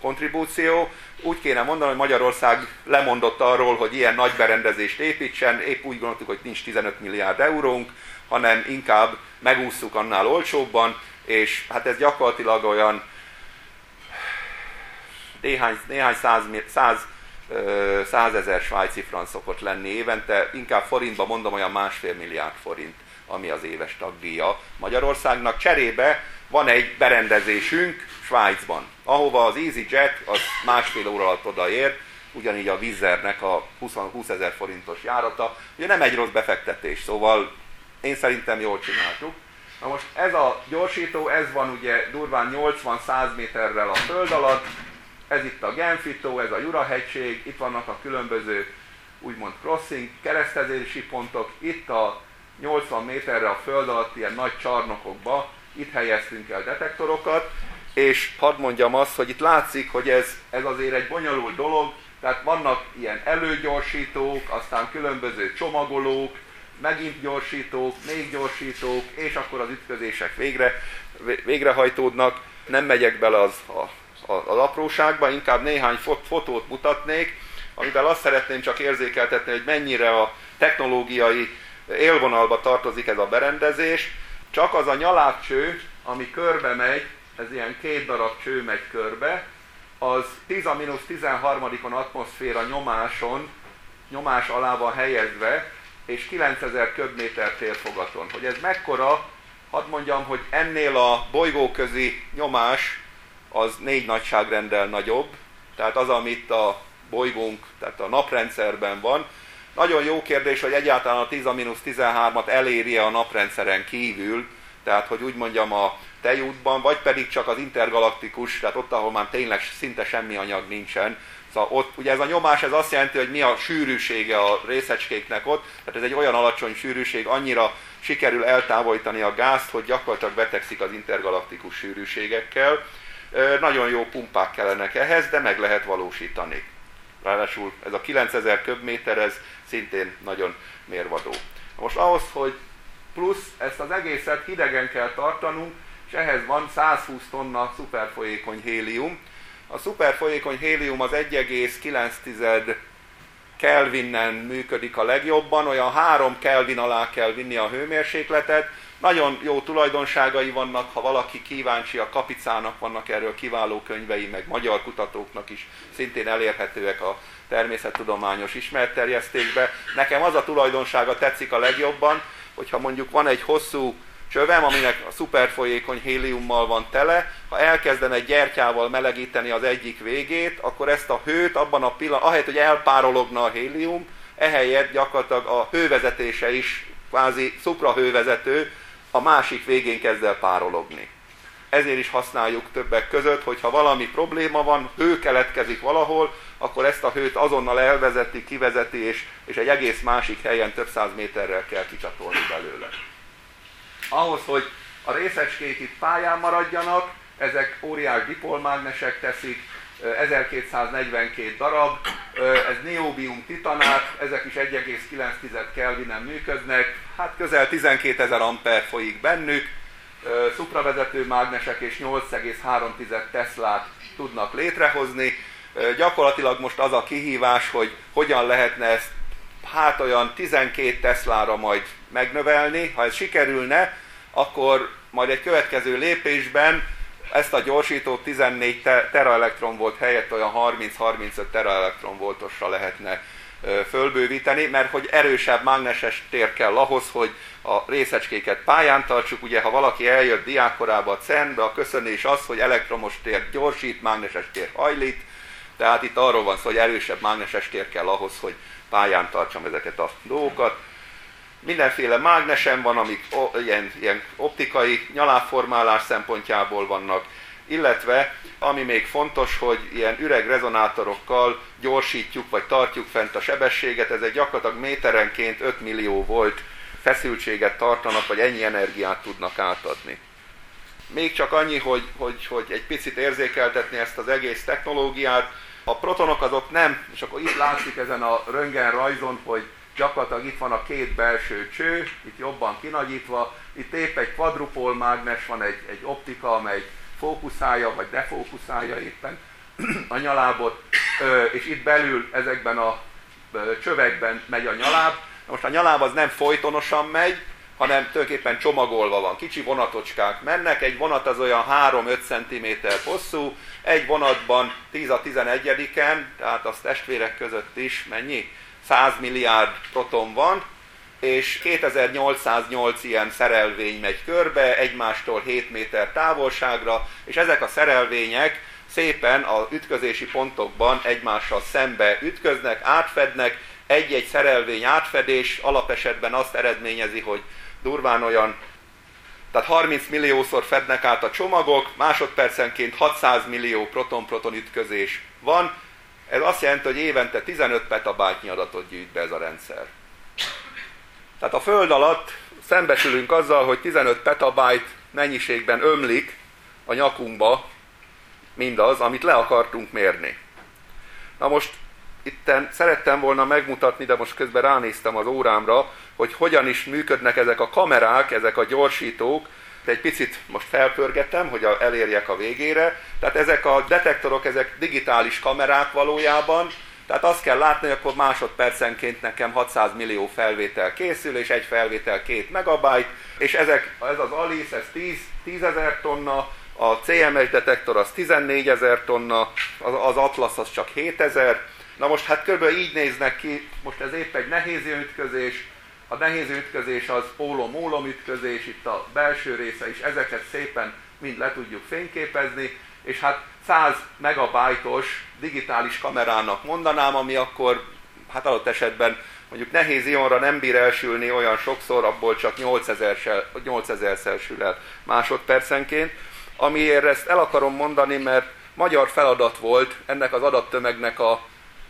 kontribúció. Úgy kéne mondani, hogy Magyarország lemondott arról, hogy ilyen nagy berendezést építsen, épp úgy gondoltuk, hogy nincs 15 milliárd eurónk, hanem inkább megúsztuk annál olcsóbban, és hát ez gyakorlatilag olyan néhány, néhány száz, száz, százezer svájci franc szokott lenni évente, inkább forintban mondom olyan másfél milliárd forint, ami az éves tagdíja Magyarországnak. Cserébe van egy berendezésünk Svájcban, ahova az EasyJet az másfél óra alatt odaér, ugyanígy a Vizernek a 20, 20 ezer forintos járata. Ugye nem egy rossz befektetés, szóval én szerintem jól csináltuk. Na most ez a gyorsító, ez van ugye durván 80-100 méterrel a föld alatt, ez itt a Genfitó, ez a Jura-hegység, itt vannak a különböző úgymond crossing, keresztezési pontok, itt a 80 méterre a föld alatt ilyen nagy csarnokokba, itt helyeztünk el detektorokat, és hadd mondjam azt, hogy itt látszik, hogy ez, ez azért egy bonyolult dolog, tehát vannak ilyen előgyorsítók, aztán különböző csomagolók, megint gyorsítók, még gyorsítók, és akkor az ütközések végre, végrehajtódnak. Nem megyek bele az, a, az apróságba, inkább néhány fot, fotót mutatnék, amivel azt szeretném csak érzékeltetni, hogy mennyire a technológiai élvonalba tartozik ez a berendezés. Csak az a nyalábcső, ami körbe megy, ez ilyen két darab cső megy körbe, az 10 a 13 atmoszféra nyomáson, nyomás alá van helyezve, és 9000 köbméter térfogaton. Hogy ez mekkora, hadd mondjam, hogy ennél a bolygóközi nyomás az négy nagyságrendel nagyobb, tehát az, amit a bolygónk, tehát a naprendszerben van. Nagyon jó kérdés, hogy egyáltalán a 10-13-at eléri a naprendszeren kívül, tehát hogy úgy mondjam a tejútban, vagy pedig csak az intergalaktikus, tehát ott, ahol már tényleg szinte semmi anyag nincsen. Szóval ott, ugye ez a nyomás, ez azt jelenti, hogy mi a sűrűsége a részecskéknek ott, tehát ez egy olyan alacsony sűrűség, annyira sikerül eltávolítani a gázt, hogy gyakorlatilag betegszik az intergalaktikus sűrűségekkel. Nagyon jó pumpák kellenek ehhez, de meg lehet valósítani. Ráadásul ez a 9000 köbméter, ez szintén nagyon mérvadó. Most ahhoz, hogy plusz ezt az egészet hidegen kell tartanunk, és ehhez van 120 tonna szuperfolyékony hélium. A szuperfolyékony hélium az 1,9 Kelvinnen működik a legjobban, olyan 3 Kelvin alá kell vinni a hőmérsékletet. Nagyon jó tulajdonságai vannak, ha valaki kíváncsi, a Kapicának vannak erről kiváló könyvei, meg magyar kutatóknak is szintén elérhetőek a természettudományos ismeretterjesztésbe. Nekem az a tulajdonsága tetszik a legjobban, hogyha mondjuk van egy hosszú csövem, aminek a szuperfolyékony héliummal van tele, ha elkezdem egy gyertyával melegíteni az egyik végét, akkor ezt a hőt abban a pillanatban, ahelyett, hogy elpárologna a hélium, ehelyett gyakorlatilag a hővezetése is kvázi szuprahővezető, a másik végén kezd el párologni. Ezért is használjuk többek között, hogyha valami probléma van, hő keletkezik valahol, akkor ezt a hőt azonnal elvezeti, kivezeti, és, és egy egész másik helyen több száz méterrel kell kicsatolni belőle. Ahhoz, hogy a részecskék itt pályán maradjanak, ezek óriás dipolmágnesek teszik, 1242 darab, ez neobium titanát, ezek is 1,9 Kelvinen működnek, hát közel 12 ezer amper folyik bennük, szupravezető mágnesek és 8,3 Teslát tudnak létrehozni. Gyakorlatilag most az a kihívás, hogy hogyan lehetne ezt hát olyan 12 Teslára majd megnövelni. Ha ez sikerülne, akkor majd egy következő lépésben ezt a gyorsítót 14 teraelektron volt helyett olyan 30-35 teraelektron voltosra lehetne fölbővíteni, mert hogy erősebb mágneses tér kell ahhoz, hogy a részecskéket pályán tartsuk. Ugye, ha valaki eljött diákkorába a CERN-be, a köszönés az, hogy elektromos tér gyorsít, mágneses tér hajlít, tehát itt arról van szó, hogy erősebb mágneses tér kell ahhoz, hogy pályán tartsam ezeket a dolgokat. Mindenféle mágnesen van, amik ilyen, ilyen optikai nyalábformálás szempontjából vannak, illetve ami még fontos, hogy ilyen üreg rezonátorokkal gyorsítjuk vagy tartjuk fent a sebességet, ezek gyakorlatilag méterenként 5 millió volt feszültséget tartanak, vagy ennyi energiát tudnak átadni. Még csak annyi, hogy, hogy, hogy egy picit érzékeltetni ezt az egész technológiát. A protonok azok nem, és akkor itt látszik ezen a röntgen rajzon, hogy gyakorlatilag itt van a két belső cső, itt jobban kinagyítva, itt épp egy quadrupol mágnes van, egy, egy optika, amely fókuszálja, vagy defókuszálja éppen a nyalábot, és itt belül ezekben a csövekben megy a nyaláb. Most a nyaláb az nem folytonosan megy, hanem tulajdonképpen csomagolva van. Kicsi vonatocskák mennek, egy vonat az olyan 3-5 cm hosszú, egy vonatban 10 a 11-en, tehát az testvérek között is mennyi? 100 milliárd proton van, és 2808 ilyen szerelvény megy körbe, egymástól 7 méter távolságra, és ezek a szerelvények szépen a ütközési pontokban egymással szembe ütköznek, átfednek, egy-egy szerelvény átfedés alapesetben azt eredményezi, hogy durván olyan, tehát 30 milliószor fednek át a csomagok, másodpercenként 600 millió proton-proton ütközés van, ez azt jelenti, hogy évente 15 petabájtnyi adatot gyűjt be ez a rendszer. Tehát a Föld alatt szembesülünk azzal, hogy 15 petabyte mennyiségben ömlik a nyakunkba mindaz, amit le akartunk mérni. Na most itten szerettem volna megmutatni, de most közben ránéztem az órámra, hogy hogyan is működnek ezek a kamerák, ezek a gyorsítók, egy picit most felpörgetem, hogy elérjek a végére. Tehát ezek a detektorok, ezek digitális kamerák valójában, tehát azt kell látni, hogy akkor másodpercenként nekem 600 millió felvétel készül, és egy felvétel 2 megabyte, és ezek, ez az Alice, ez 10, 10 ezer tonna, a CMS detektor az 14 ezer tonna, az, az Atlas az csak 7 ezer. Na most hát kb. így néznek ki, most ez épp egy nehéz ütközés, a nehéz ütközés az ólom-ólom ütközés, itt a belső része is, ezeket szépen mind le tudjuk fényképezni, és hát 100 megabajtos digitális kamerának mondanám, ami akkor hát adott esetben mondjuk nehéz ionra nem bír elsülni olyan sokszor, abból csak 8000-szer 8000 sül el másodpercenként. Amiért ezt el akarom mondani, mert magyar feladat volt ennek az adattömegnek a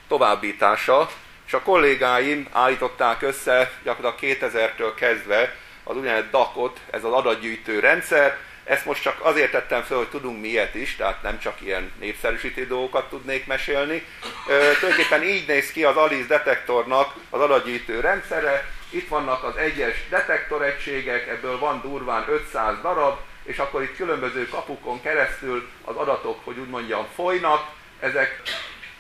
továbbítása, és a kollégáim állították össze gyakorlatilag 2000-től kezdve az úgynevezett DAC-ot, ez az adatgyűjtő rendszer, ezt most csak azért tettem fel, hogy tudunk mi ilyet is, tehát nem csak ilyen népszerűsítő dolgokat tudnék mesélni. Ö, tulajdonképpen így néz ki az ALICE detektornak az adatgyűjtő rendszere. Itt vannak az egyes detektoregységek, ebből van durván 500 darab, és akkor itt különböző kapukon keresztül az adatok, hogy úgy mondjam, folynak. Ezek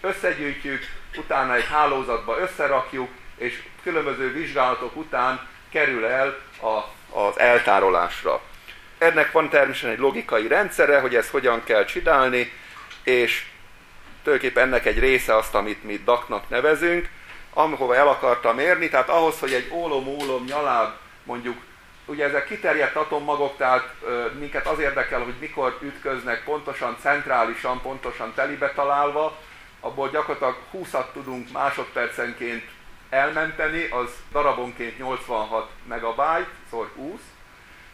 összegyűjtjük, utána egy hálózatba összerakjuk, és különböző vizsgálatok után kerül el a, az eltárolásra. Ennek van természetesen egy logikai rendszere, hogy ezt hogyan kell csinálni, és tulajdonképpen ennek egy része azt, amit mi daknak nevezünk, ahova el akartam érni, tehát ahhoz, hogy egy ólom-ólom nyaláb mondjuk, ugye ezek kiterjedt atommagok, tehát ö, minket az érdekel, hogy mikor ütköznek pontosan, centrálisan, pontosan telibe találva, abból gyakorlatilag 20-at tudunk másodpercenként elmenteni, az darabonként 86 megabyte, szor 20,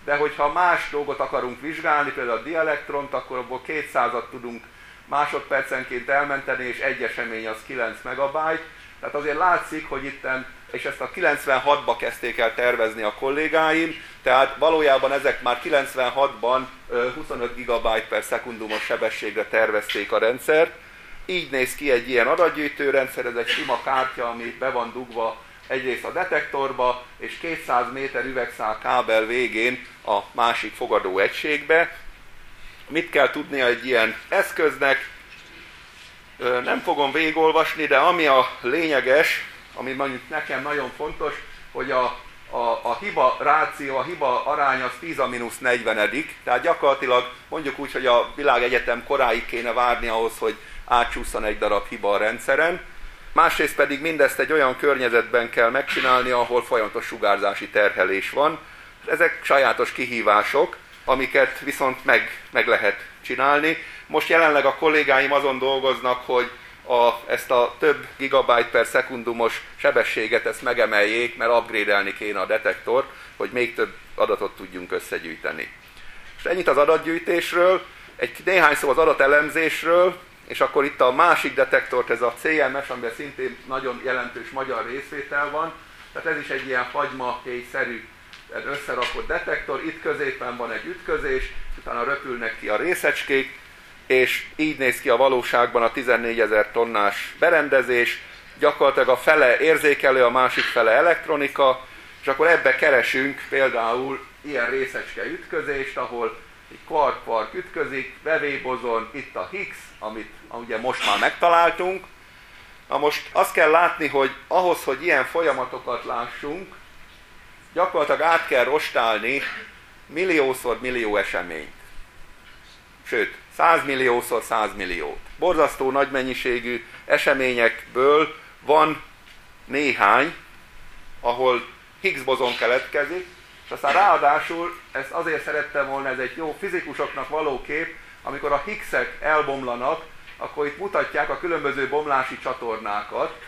de hogyha más dolgot akarunk vizsgálni, például a dielektront, akkor abból 200-at tudunk másodpercenként elmenteni, és egy esemény az 9 megabyte. Tehát azért látszik, hogy itten, és ezt a 96-ba kezdték el tervezni a kollégáim, tehát valójában ezek már 96-ban 25 gigabyte per szekundumos sebességre tervezték a rendszert. Így néz ki egy ilyen adatgyűjtő rendszer, ez egy sima kártya, ami be van dugva egyrészt a detektorba, és 200 méter üvegszál kábel végén a másik fogadó egységbe. Mit kell tudnia egy ilyen eszköznek? Nem fogom végolvasni, de ami a lényeges, ami mondjuk nekem nagyon fontos, hogy a, a, a hiba ráció, a hiba arány az 10 a mínusz 40 tehát gyakorlatilag mondjuk úgy, hogy a világegyetem koráig kéne várni ahhoz, hogy átcsúszan egy darab hiba a rendszeren. Másrészt pedig mindezt egy olyan környezetben kell megcsinálni, ahol folyamatos sugárzási terhelés van. Ezek sajátos kihívások, amiket viszont meg, meg lehet csinálni. Most jelenleg a kollégáim azon dolgoznak, hogy a, ezt a több gigabyte per szekundumos sebességet ezt megemeljék, mert upgrade kéne a detektor, hogy még több adatot tudjunk összegyűjteni. És ennyit az adatgyűjtésről, egy néhány szó az adatelemzésről, és akkor itt a másik detektort, ez a CMS, amiben szintén nagyon jelentős magyar részvétel van, tehát ez is egy ilyen fagymahéj-szerű összerakott detektor, itt középen van egy ütközés, utána röpülnek ki a részecskék, és így néz ki a valóságban a 14 ezer tonnás berendezés, gyakorlatilag a fele érzékelő, a másik fele elektronika, és akkor ebbe keresünk például ilyen részecske ütközést, ahol egy quark-quark ütközik, vevébozon, itt a Higgs, amit ugye most már megtaláltunk. Na most azt kell látni, hogy ahhoz, hogy ilyen folyamatokat lássunk, gyakorlatilag át kell rostálni milliószor millió eseményt. Sőt, százmilliószor százmilliót. Borzasztó nagy mennyiségű eseményekből van néhány, ahol Higgs bozon keletkezik, és aztán ráadásul, ezt azért szerettem volna, ez egy jó fizikusoknak való kép, amikor a Higgsek elbomlanak, akkor itt mutatják a különböző bomlási csatornákat.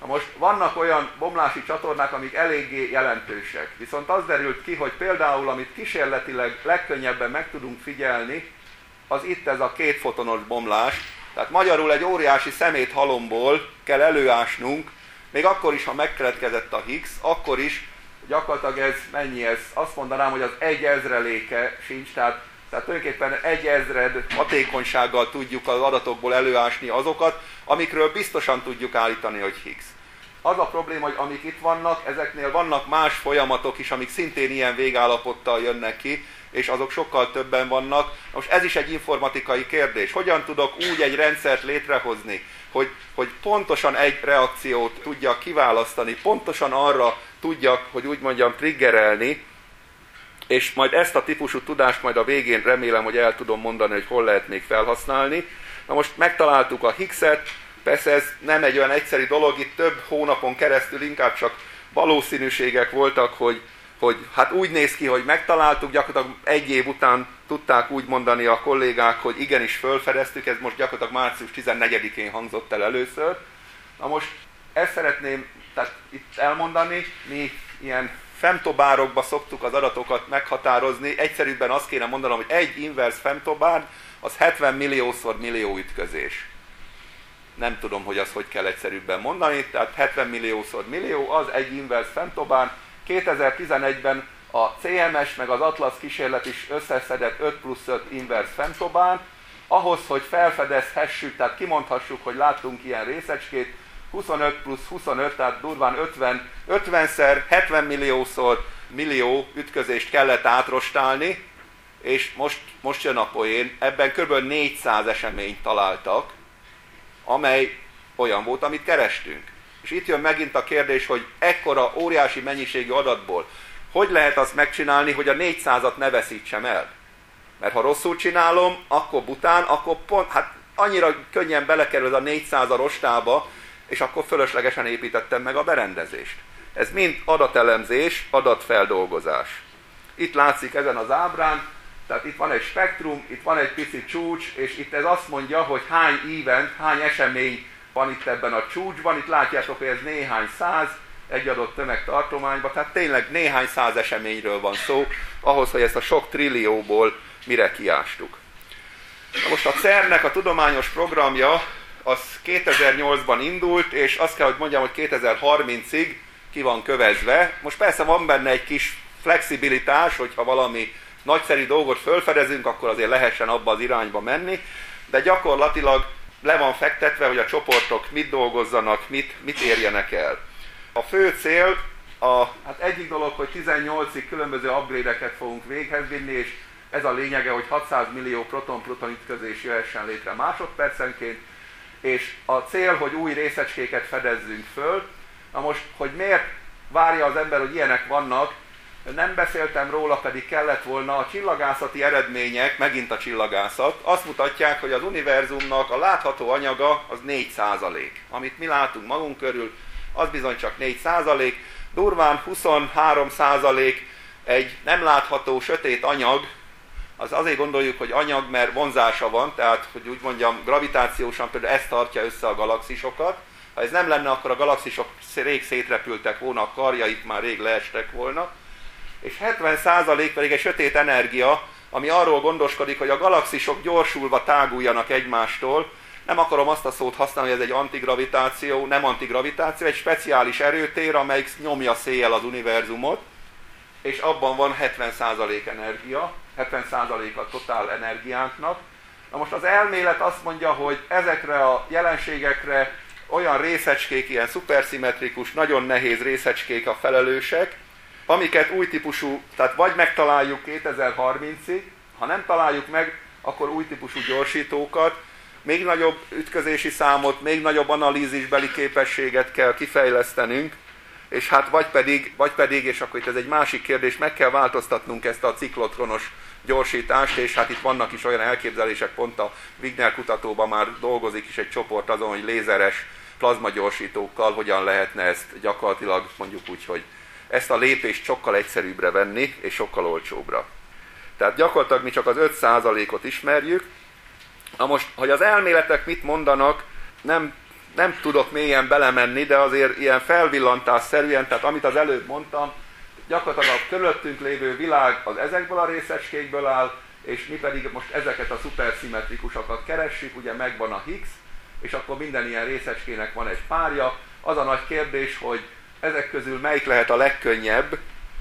Na most vannak olyan bomlási csatornák, amik eléggé jelentősek. Viszont az derült ki, hogy például, amit kísérletileg legkönnyebben meg tudunk figyelni, az itt ez a két fotonos bomlás. Tehát magyarul egy óriási szemét halomból kell előásnunk, még akkor is, ha megkeletkezett a Higgs, akkor is gyakorlatilag ez mennyi ez? Azt mondanám, hogy az egy ezreléke sincs, tehát Tehát tulajdonképpen egy ezred hatékonysággal tudjuk az adatokból előásni azokat, amikről biztosan tudjuk állítani, hogy Higgs. Az a probléma, hogy amik itt vannak, ezeknél vannak más folyamatok is, amik szintén ilyen végállapottal jönnek ki, és azok sokkal többen vannak. Most ez is egy informatikai kérdés. Hogyan tudok úgy egy rendszert létrehozni, hogy, hogy pontosan egy reakciót tudjak kiválasztani, pontosan arra tudjak, hogy úgy mondjam, triggerelni, és majd ezt a típusú tudást majd a végén remélem, hogy el tudom mondani, hogy hol lehet még felhasználni. Na most megtaláltuk a Higgs-et, persze ez nem egy olyan egyszerű dolog, itt több hónapon keresztül inkább csak valószínűségek voltak, hogy, hogy hát úgy néz ki, hogy megtaláltuk, gyakorlatilag egy év után tudták úgy mondani a kollégák, hogy igenis fölfedeztük, ez most gyakorlatilag március 14-én hangzott el először. Na most ezt szeretném tehát itt elmondani, mi ilyen femtobárokba szoktuk az adatokat meghatározni, egyszerűbben azt kéne mondanom, hogy egy inverse femtobár az 70 milliószor millió ütközés. Nem tudom, hogy azt hogy kell egyszerűbben mondani, tehát 70 milliószor millió, az egy inverse femtobár. 2011-ben a CMS meg az Atlas kísérlet is összeszedett 5 plusz 5 inverse femtobán, ahhoz, hogy felfedezhessük, tehát kimondhassuk, hogy láttunk ilyen részecskét, 25 plusz 25, tehát durván 50, 50-szer, 70 milliószor millió ütközést kellett átrostálni, és most, most jön a poén, ebben kb. 400 eseményt találtak, amely olyan volt, amit kerestünk. És itt jön megint a kérdés, hogy ekkora óriási mennyiségű adatból hogy lehet azt megcsinálni, hogy a 400-at ne veszítsem el? Mert ha rosszul csinálom, akkor bután, akkor pont, hát annyira könnyen belekerül a 400 a rostába, és akkor fölöslegesen építettem meg a berendezést. Ez mind adatelemzés, adatfeldolgozás. Itt látszik ezen az ábrán, tehát itt van egy spektrum, itt van egy pici csúcs, és itt ez azt mondja, hogy hány event, hány esemény van itt ebben a csúcsban. Itt látjátok, hogy ez néhány száz egy adott tömegtartományban, tehát tényleg néhány száz eseményről van szó, ahhoz, hogy ezt a sok trillióból mire kiástuk. Na most a CERN-nek a tudományos programja az 2008-ban indult, és azt kell, hogy mondjam, hogy 2030-ig ki van kövezve. Most persze van benne egy kis flexibilitás, hogyha valami nagyszerű dolgot fölfedezünk, akkor azért lehessen abba az irányba menni, de gyakorlatilag le van fektetve, hogy a csoportok mit dolgozzanak, mit, mit érjenek el. A fő cél, a, hát egyik dolog, hogy 18-ig különböző upgrade-eket fogunk véghez vinni, és ez a lényege, hogy 600 millió proton-proton ütközés jöhessen létre másodpercenként, és a cél, hogy új részecskéket fedezzünk föl. Na most, hogy miért várja az ember, hogy ilyenek vannak, nem beszéltem róla, pedig kellett volna a csillagászati eredmények, megint a csillagászat, azt mutatják, hogy az univerzumnak a látható anyaga az 4% Amit mi látunk magunk körül, az bizony csak 4% Durván 23% egy nem látható sötét anyag, az azért gondoljuk, hogy anyag, mert vonzása van, tehát, hogy úgy mondjam, gravitációsan például ez tartja össze a galaxisokat. Ha ez nem lenne, akkor a galaxisok rég szétrepültek volna, a karjaik már rég leestek volna. És 70% pedig egy sötét energia, ami arról gondoskodik, hogy a galaxisok gyorsulva táguljanak egymástól. Nem akarom azt a szót használni, hogy ez egy antigravitáció, nem antigravitáció, egy speciális erőtér, amelyik nyomja széjjel az univerzumot, és abban van 70% energia, 70% a totál energiánknak. Na most az elmélet azt mondja, hogy ezekre a jelenségekre olyan részecskék, ilyen szuperszimmetrikus, nagyon nehéz részecskék a felelősek, amiket új típusú, tehát vagy megtaláljuk 2030-ig, ha nem találjuk meg, akkor új típusú gyorsítókat, még nagyobb ütközési számot, még nagyobb analízisbeli képességet kell kifejlesztenünk, és hát vagy pedig, vagy pedig, és akkor itt ez egy másik kérdés, meg kell változtatnunk ezt a ciklotronos gyorsítást, és hát itt vannak is olyan elképzelések, pont a Wigner kutatóban már dolgozik is egy csoport azon, hogy lézeres plazmagyorsítókkal hogyan lehetne ezt gyakorlatilag mondjuk úgy, hogy ezt a lépést sokkal egyszerűbbre venni, és sokkal olcsóbbra. Tehát gyakorlatilag mi csak az 5%-ot ismerjük. Na most, hogy az elméletek mit mondanak, nem, nem tudok mélyen belemenni, de azért ilyen felvillantásszerűen, tehát amit az előbb mondtam, gyakorlatilag a körülöttünk lévő világ az ezekből a részecskékből áll, és mi pedig most ezeket a szuperszimmetrikusakat keressük, ugye megvan a Higgs, és akkor minden ilyen részecskének van egy párja. Az a nagy kérdés, hogy ezek közül melyik lehet a legkönnyebb,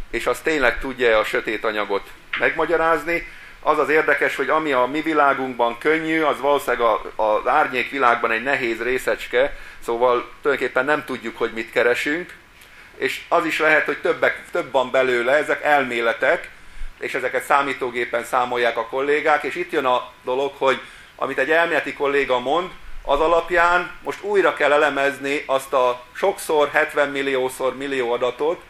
és az tényleg tudja a sötét anyagot megmagyarázni. az az érdekes, hogy ami a mi világunkban könnyű, az valószínűleg az árnyék világban egy nehéz részecske, szóval tulajdonképpen nem tudjuk, hogy mit keresünk, és az is lehet, hogy többek, több van belőle, ezek elméletek, és ezeket számítógépen számolják a kollégák, és itt jön a dolog, hogy amit egy elméleti kolléga mond, az alapján most újra kell elemezni azt a sokszor, 70 milliószor millió adatot,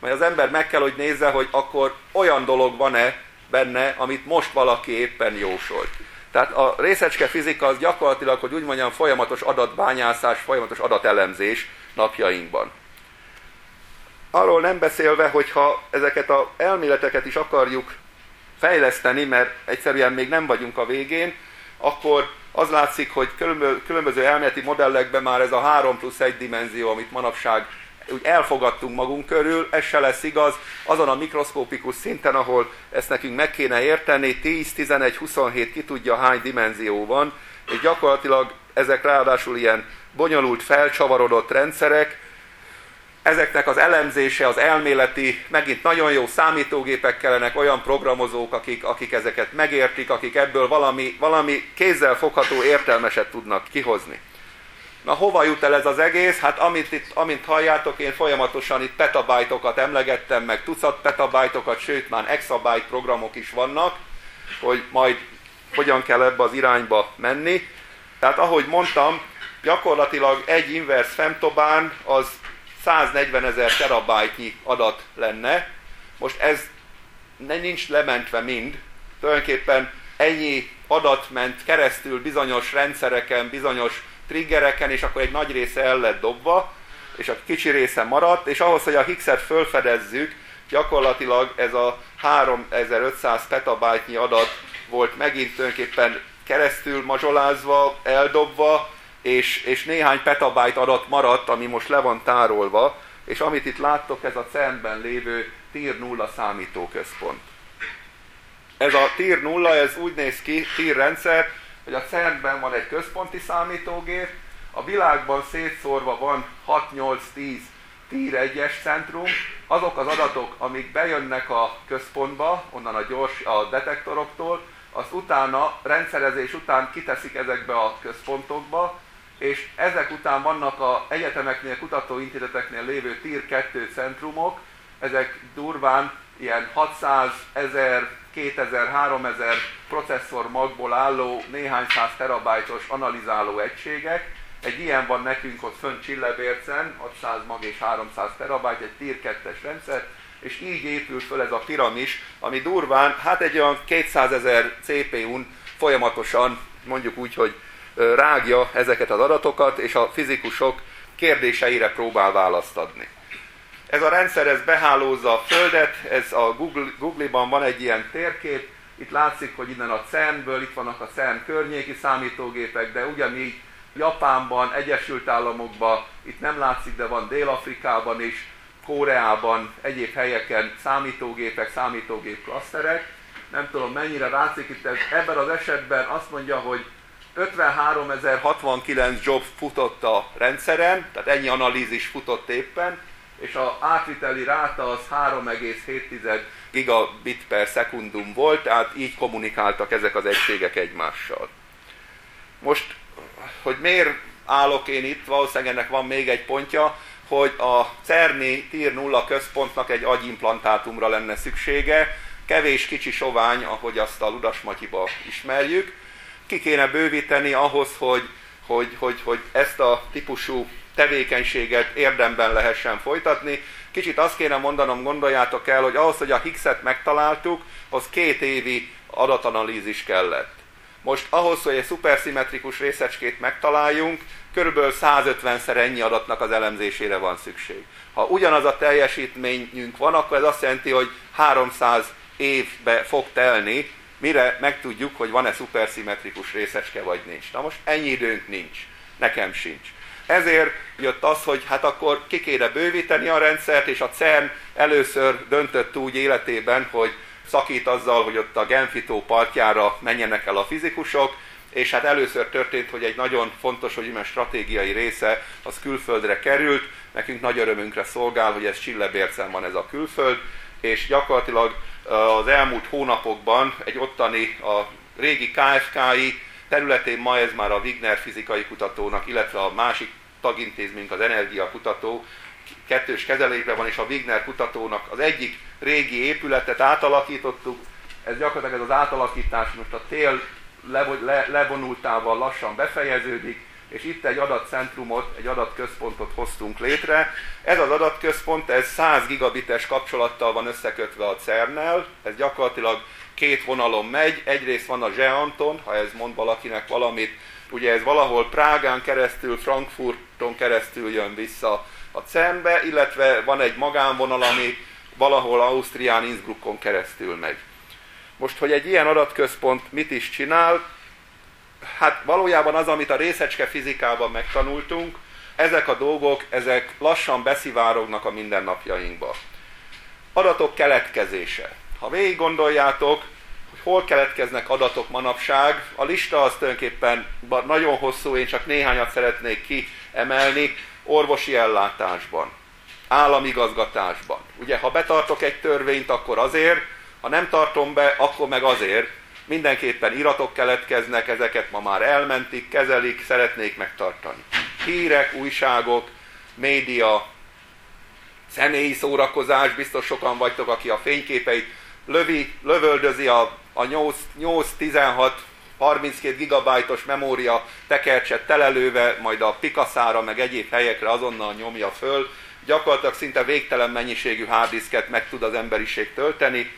mert az ember meg kell, hogy nézze, hogy akkor olyan dolog van-e benne, amit most valaki éppen jósolt. Tehát a részecske fizika az gyakorlatilag, hogy úgy mondjam, folyamatos adatbányászás, folyamatos adatelemzés napjainkban. Arról nem beszélve, hogyha ezeket az elméleteket is akarjuk fejleszteni, mert egyszerűen még nem vagyunk a végén, akkor az látszik, hogy különböző elméleti modellekben már ez a 3 plusz 1 dimenzió, amit manapság úgy elfogadtunk magunk körül, ez se lesz igaz, azon a mikroszkópikus szinten, ahol ezt nekünk meg kéne érteni, 10, 11, 27, ki tudja hány dimenzió van, és gyakorlatilag ezek ráadásul ilyen bonyolult, felcsavarodott rendszerek, ezeknek az elemzése, az elméleti, megint nagyon jó számítógépek kellenek, olyan programozók, akik, akik ezeket megértik, akik ebből valami, valami kézzel fogható értelmeset tudnak kihozni. Na hova jut el ez az egész? Hát amit itt, amint halljátok, én folyamatosan itt petabájtokat emlegettem, meg tucat petabájtokat, sőt már exabyte programok is vannak, hogy majd hogyan kell ebbe az irányba menni. Tehát ahogy mondtam, gyakorlatilag egy inverse femtobán az 140 ezer terabájtnyi adat lenne. Most ez nincs lementve mind, tulajdonképpen ennyi adat ment keresztül bizonyos rendszereken, bizonyos triggereken, és akkor egy nagy része el lett dobva, és a kicsi része maradt, és ahhoz, hogy a Higgs-et fölfedezzük, gyakorlatilag ez a 3500 petabájtnyi adat volt megint tulajdonképpen keresztül mazsolázva, eldobva, és, és néhány petabyte adat maradt, ami most le van tárolva, és amit itt láttok, ez a CERN-ben lévő TIR 0 számítóközpont. Ez a TIR 0, ez úgy néz ki, TIR rendszer, hogy a CERN-ben van egy központi számítógép, a világban szétszórva van 6-8-10 TIR 1-es centrum, azok az adatok, amik bejönnek a központba, onnan a gyors a detektoroktól, az utána, rendszerezés után kiteszik ezekbe a központokba, és ezek után vannak a egyetemeknél, kutatóintézeteknél lévő TIR 2 centrumok, ezek durván ilyen 600, 1000, 2000, 3000 processzor magból álló néhány száz terabájtos analizáló egységek. Egy ilyen van nekünk ott fönt Csillebércen, 600 mag és 300 terabájt, egy TIR 2-es rendszer, és így épül föl ez a piramis, ami durván, hát egy olyan 200 ezer CPU-n folyamatosan, mondjuk úgy, hogy rágja ezeket az adatokat, és a fizikusok kérdéseire próbál választ adni. Ez a rendszer ez behálózza a Földet, ez a Google, Google-ban van egy ilyen térkép, itt látszik, hogy innen a CERN-ből, itt vannak a CERN környéki számítógépek, de ugyanígy Japánban, Egyesült Államokban, itt nem látszik, de van Dél-Afrikában is, Koreában, egyéb helyeken számítógépek, számítógép klaszterek. Nem tudom mennyire látszik itt, ez, ebben az esetben azt mondja, hogy 53.069 job futott a rendszeren, tehát ennyi analízis futott éppen, és a átviteli ráta az 3,7 gigabit per szekundum volt, tehát így kommunikáltak ezek az egységek egymással. Most, hogy miért állok én itt, valószínűleg ennek van még egy pontja, hogy a CERNI TIR 0 központnak egy agyimplantátumra lenne szüksége, kevés kicsi sovány, ahogy azt a Ludas Matyiba ismerjük, ki kéne bővíteni ahhoz, hogy, hogy, hogy, hogy ezt a típusú tevékenységet érdemben lehessen folytatni. Kicsit azt kéne mondanom, gondoljátok el, hogy ahhoz, hogy a Higgs-et megtaláltuk, az két évi adatanalízis kellett. Most ahhoz, hogy egy szuperszimmetrikus részecskét megtaláljunk, körülbelül 150-szer ennyi adatnak az elemzésére van szükség. Ha ugyanaz a teljesítményünk van, akkor ez azt jelenti, hogy 300 évbe fog telni, mire megtudjuk, hogy van-e szuperszimmetrikus részecske, vagy nincs. Na most ennyi időnk nincs. Nekem sincs. Ezért jött az, hogy hát akkor ki kéne bővíteni a rendszert, és a CERN először döntött úgy életében, hogy szakít azzal, hogy ott a Genfitó partjára menjenek el a fizikusok, és hát először történt, hogy egy nagyon fontos, hogy ilyen stratégiai része az külföldre került, nekünk nagy örömünkre szolgál, hogy ez Csillebércen van ez a külföld, és gyakorlatilag az elmúlt hónapokban egy ottani, a régi KFK-i területén ma ez már a Wigner fizikai kutatónak, illetve a másik tagintézményünk, az energiakutató, kettős kezelésben van, és a Wigner kutatónak az egyik régi épületet átalakítottuk, ez gyakorlatilag ez az átalakítás most a tél levonultával lassan befejeződik, és itt egy adatcentrumot, egy adatközpontot hoztunk létre. Ez az adatközpont, ez 100 gigabites kapcsolattal van összekötve a CERN-nel, ez gyakorlatilag két vonalon megy, egyrészt van a Zseanton, ha ez mond valakinek valamit, ugye ez valahol Prágán keresztül, Frankfurton keresztül jön vissza a CERN-be, illetve van egy magánvonal, ami valahol Ausztrián, Innsbruckon keresztül megy. Most, hogy egy ilyen adatközpont mit is csinál, hát valójában az, amit a részecske fizikában megtanultunk, ezek a dolgok, ezek lassan beszivárognak a mindennapjainkba. Adatok keletkezése. Ha végig gondoljátok, hogy hol keletkeznek adatok manapság, a lista az tulajdonképpen nagyon hosszú, én csak néhányat szeretnék kiemelni, orvosi ellátásban, államigazgatásban. Ugye, ha betartok egy törvényt, akkor azért, ha nem tartom be, akkor meg azért, mindenképpen iratok keletkeznek, ezeket ma már elmentik, kezelik, szeretnék megtartani. Hírek, újságok, média, személyi szórakozás, biztos sokan vagytok, aki a fényképeit lövi, lövöldözi a, a 8-16 32 gigabájtos memória tekercset telelőve, majd a Pikaszára meg egyéb helyekre azonnal nyomja föl, gyakorlatilag szinte végtelen mennyiségű harddiszket meg tud az emberiség tölteni,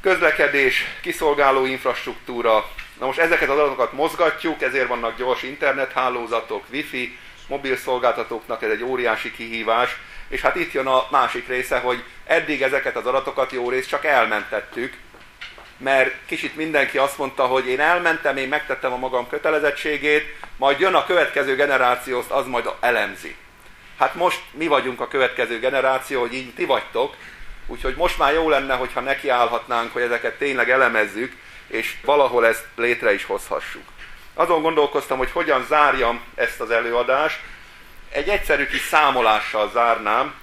közlekedés, kiszolgáló infrastruktúra. Na most ezeket az adatokat mozgatjuk, ezért vannak gyors internethálózatok, wifi, mobil szolgáltatóknak ez egy óriási kihívás, és hát itt jön a másik része, hogy eddig ezeket az adatokat jó részt csak elmentettük, mert kicsit mindenki azt mondta, hogy én elmentem, én megtettem a magam kötelezettségét, majd jön a következő generáció, az majd elemzi. Hát most mi vagyunk a következő generáció, hogy így ti vagytok, Úgyhogy most már jó lenne, hogyha nekiállhatnánk, hogy ezeket tényleg elemezzük, és valahol ezt létre is hozhassuk. Azon gondolkoztam, hogy hogyan zárjam ezt az előadást. Egy egyszerű kis számolással zárnám.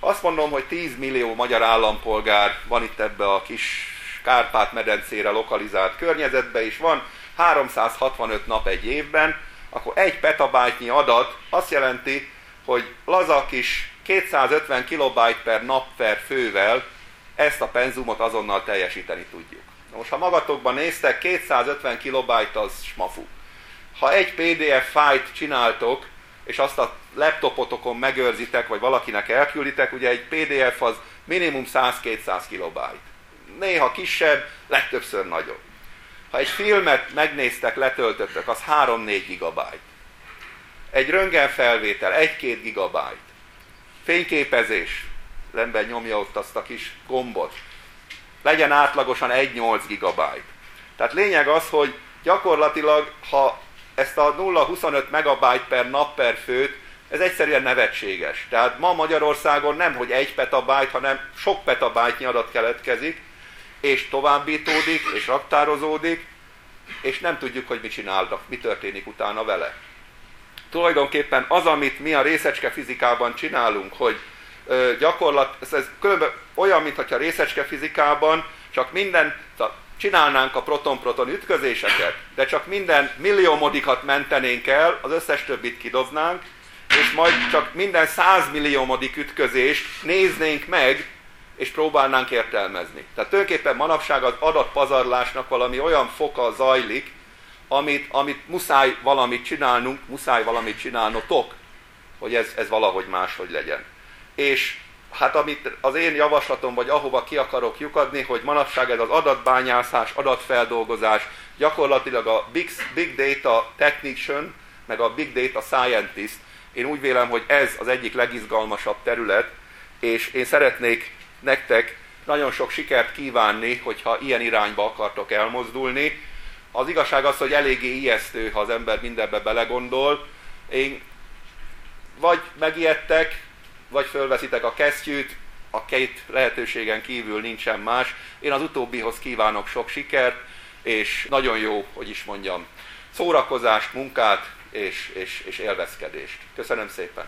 Azt mondom, hogy 10 millió magyar állampolgár van itt ebbe a kis Kárpát-medencére lokalizált környezetbe, és van 365 nap egy évben, akkor egy petabájtnyi adat azt jelenti, hogy laza kis 250 kilobyte per nap per fővel ezt a penzumot azonnal teljesíteni tudjuk. Most, ha magatokban néztek, 250 kilobyte az smafu. Ha egy PDF fájt csináltok, és azt a laptopotokon megőrzitek, vagy valakinek elkülditek, ugye egy PDF az minimum 100-200 kilobyte. Néha kisebb, legtöbbször nagyobb. Ha egy filmet megnéztek, letöltöttek, az 3-4 gigabyte. Egy röntgenfelvétel 1-2 gigabyte fényképezés, az ember nyomja ott azt a kis gombot, legyen átlagosan 1-8 gigabyte. Tehát lényeg az, hogy gyakorlatilag, ha ezt a 0,25 megabyte per nap per főt, ez egyszerűen nevetséges. Tehát ma Magyarországon nem, hogy egy petabyte, hanem sok petabyte adat keletkezik, és továbbítódik, és raktározódik, és nem tudjuk, hogy mit csinálnak, mi történik utána vele tulajdonképpen az, amit mi a részecske fizikában csinálunk, hogy ö, gyakorlat, ez, ez különben olyan, mintha részecske fizikában csak minden, csinálnánk a proton-proton ütközéseket, de csak minden milliómodikat mentenénk el, az összes többit kidobnánk, és majd csak minden százmilliómodik ütközést néznénk meg, és próbálnánk értelmezni. Tehát tulajdonképpen manapság az adatpazarlásnak valami olyan foka zajlik, amit, amit muszáj valamit csinálnunk, muszáj valamit csinálnotok, hogy ez, ez valahogy máshogy legyen. És hát amit az én javaslatom, vagy ahova ki akarok lyukadni, hogy manapság ez az adatbányászás, adatfeldolgozás, gyakorlatilag a Big, big Data Technician, meg a Big Data Scientist, én úgy vélem, hogy ez az egyik legizgalmasabb terület, és én szeretnék nektek nagyon sok sikert kívánni, hogyha ilyen irányba akartok elmozdulni, az igazság az, hogy eléggé ijesztő, ha az ember mindenbe belegondol. Én vagy megijedtek, vagy fölveszitek a kesztyűt, a két lehetőségen kívül nincsen más. Én az utóbbihoz kívánok sok sikert, és nagyon jó, hogy is mondjam, szórakozást, munkát és, és, és élvezkedést. Köszönöm szépen!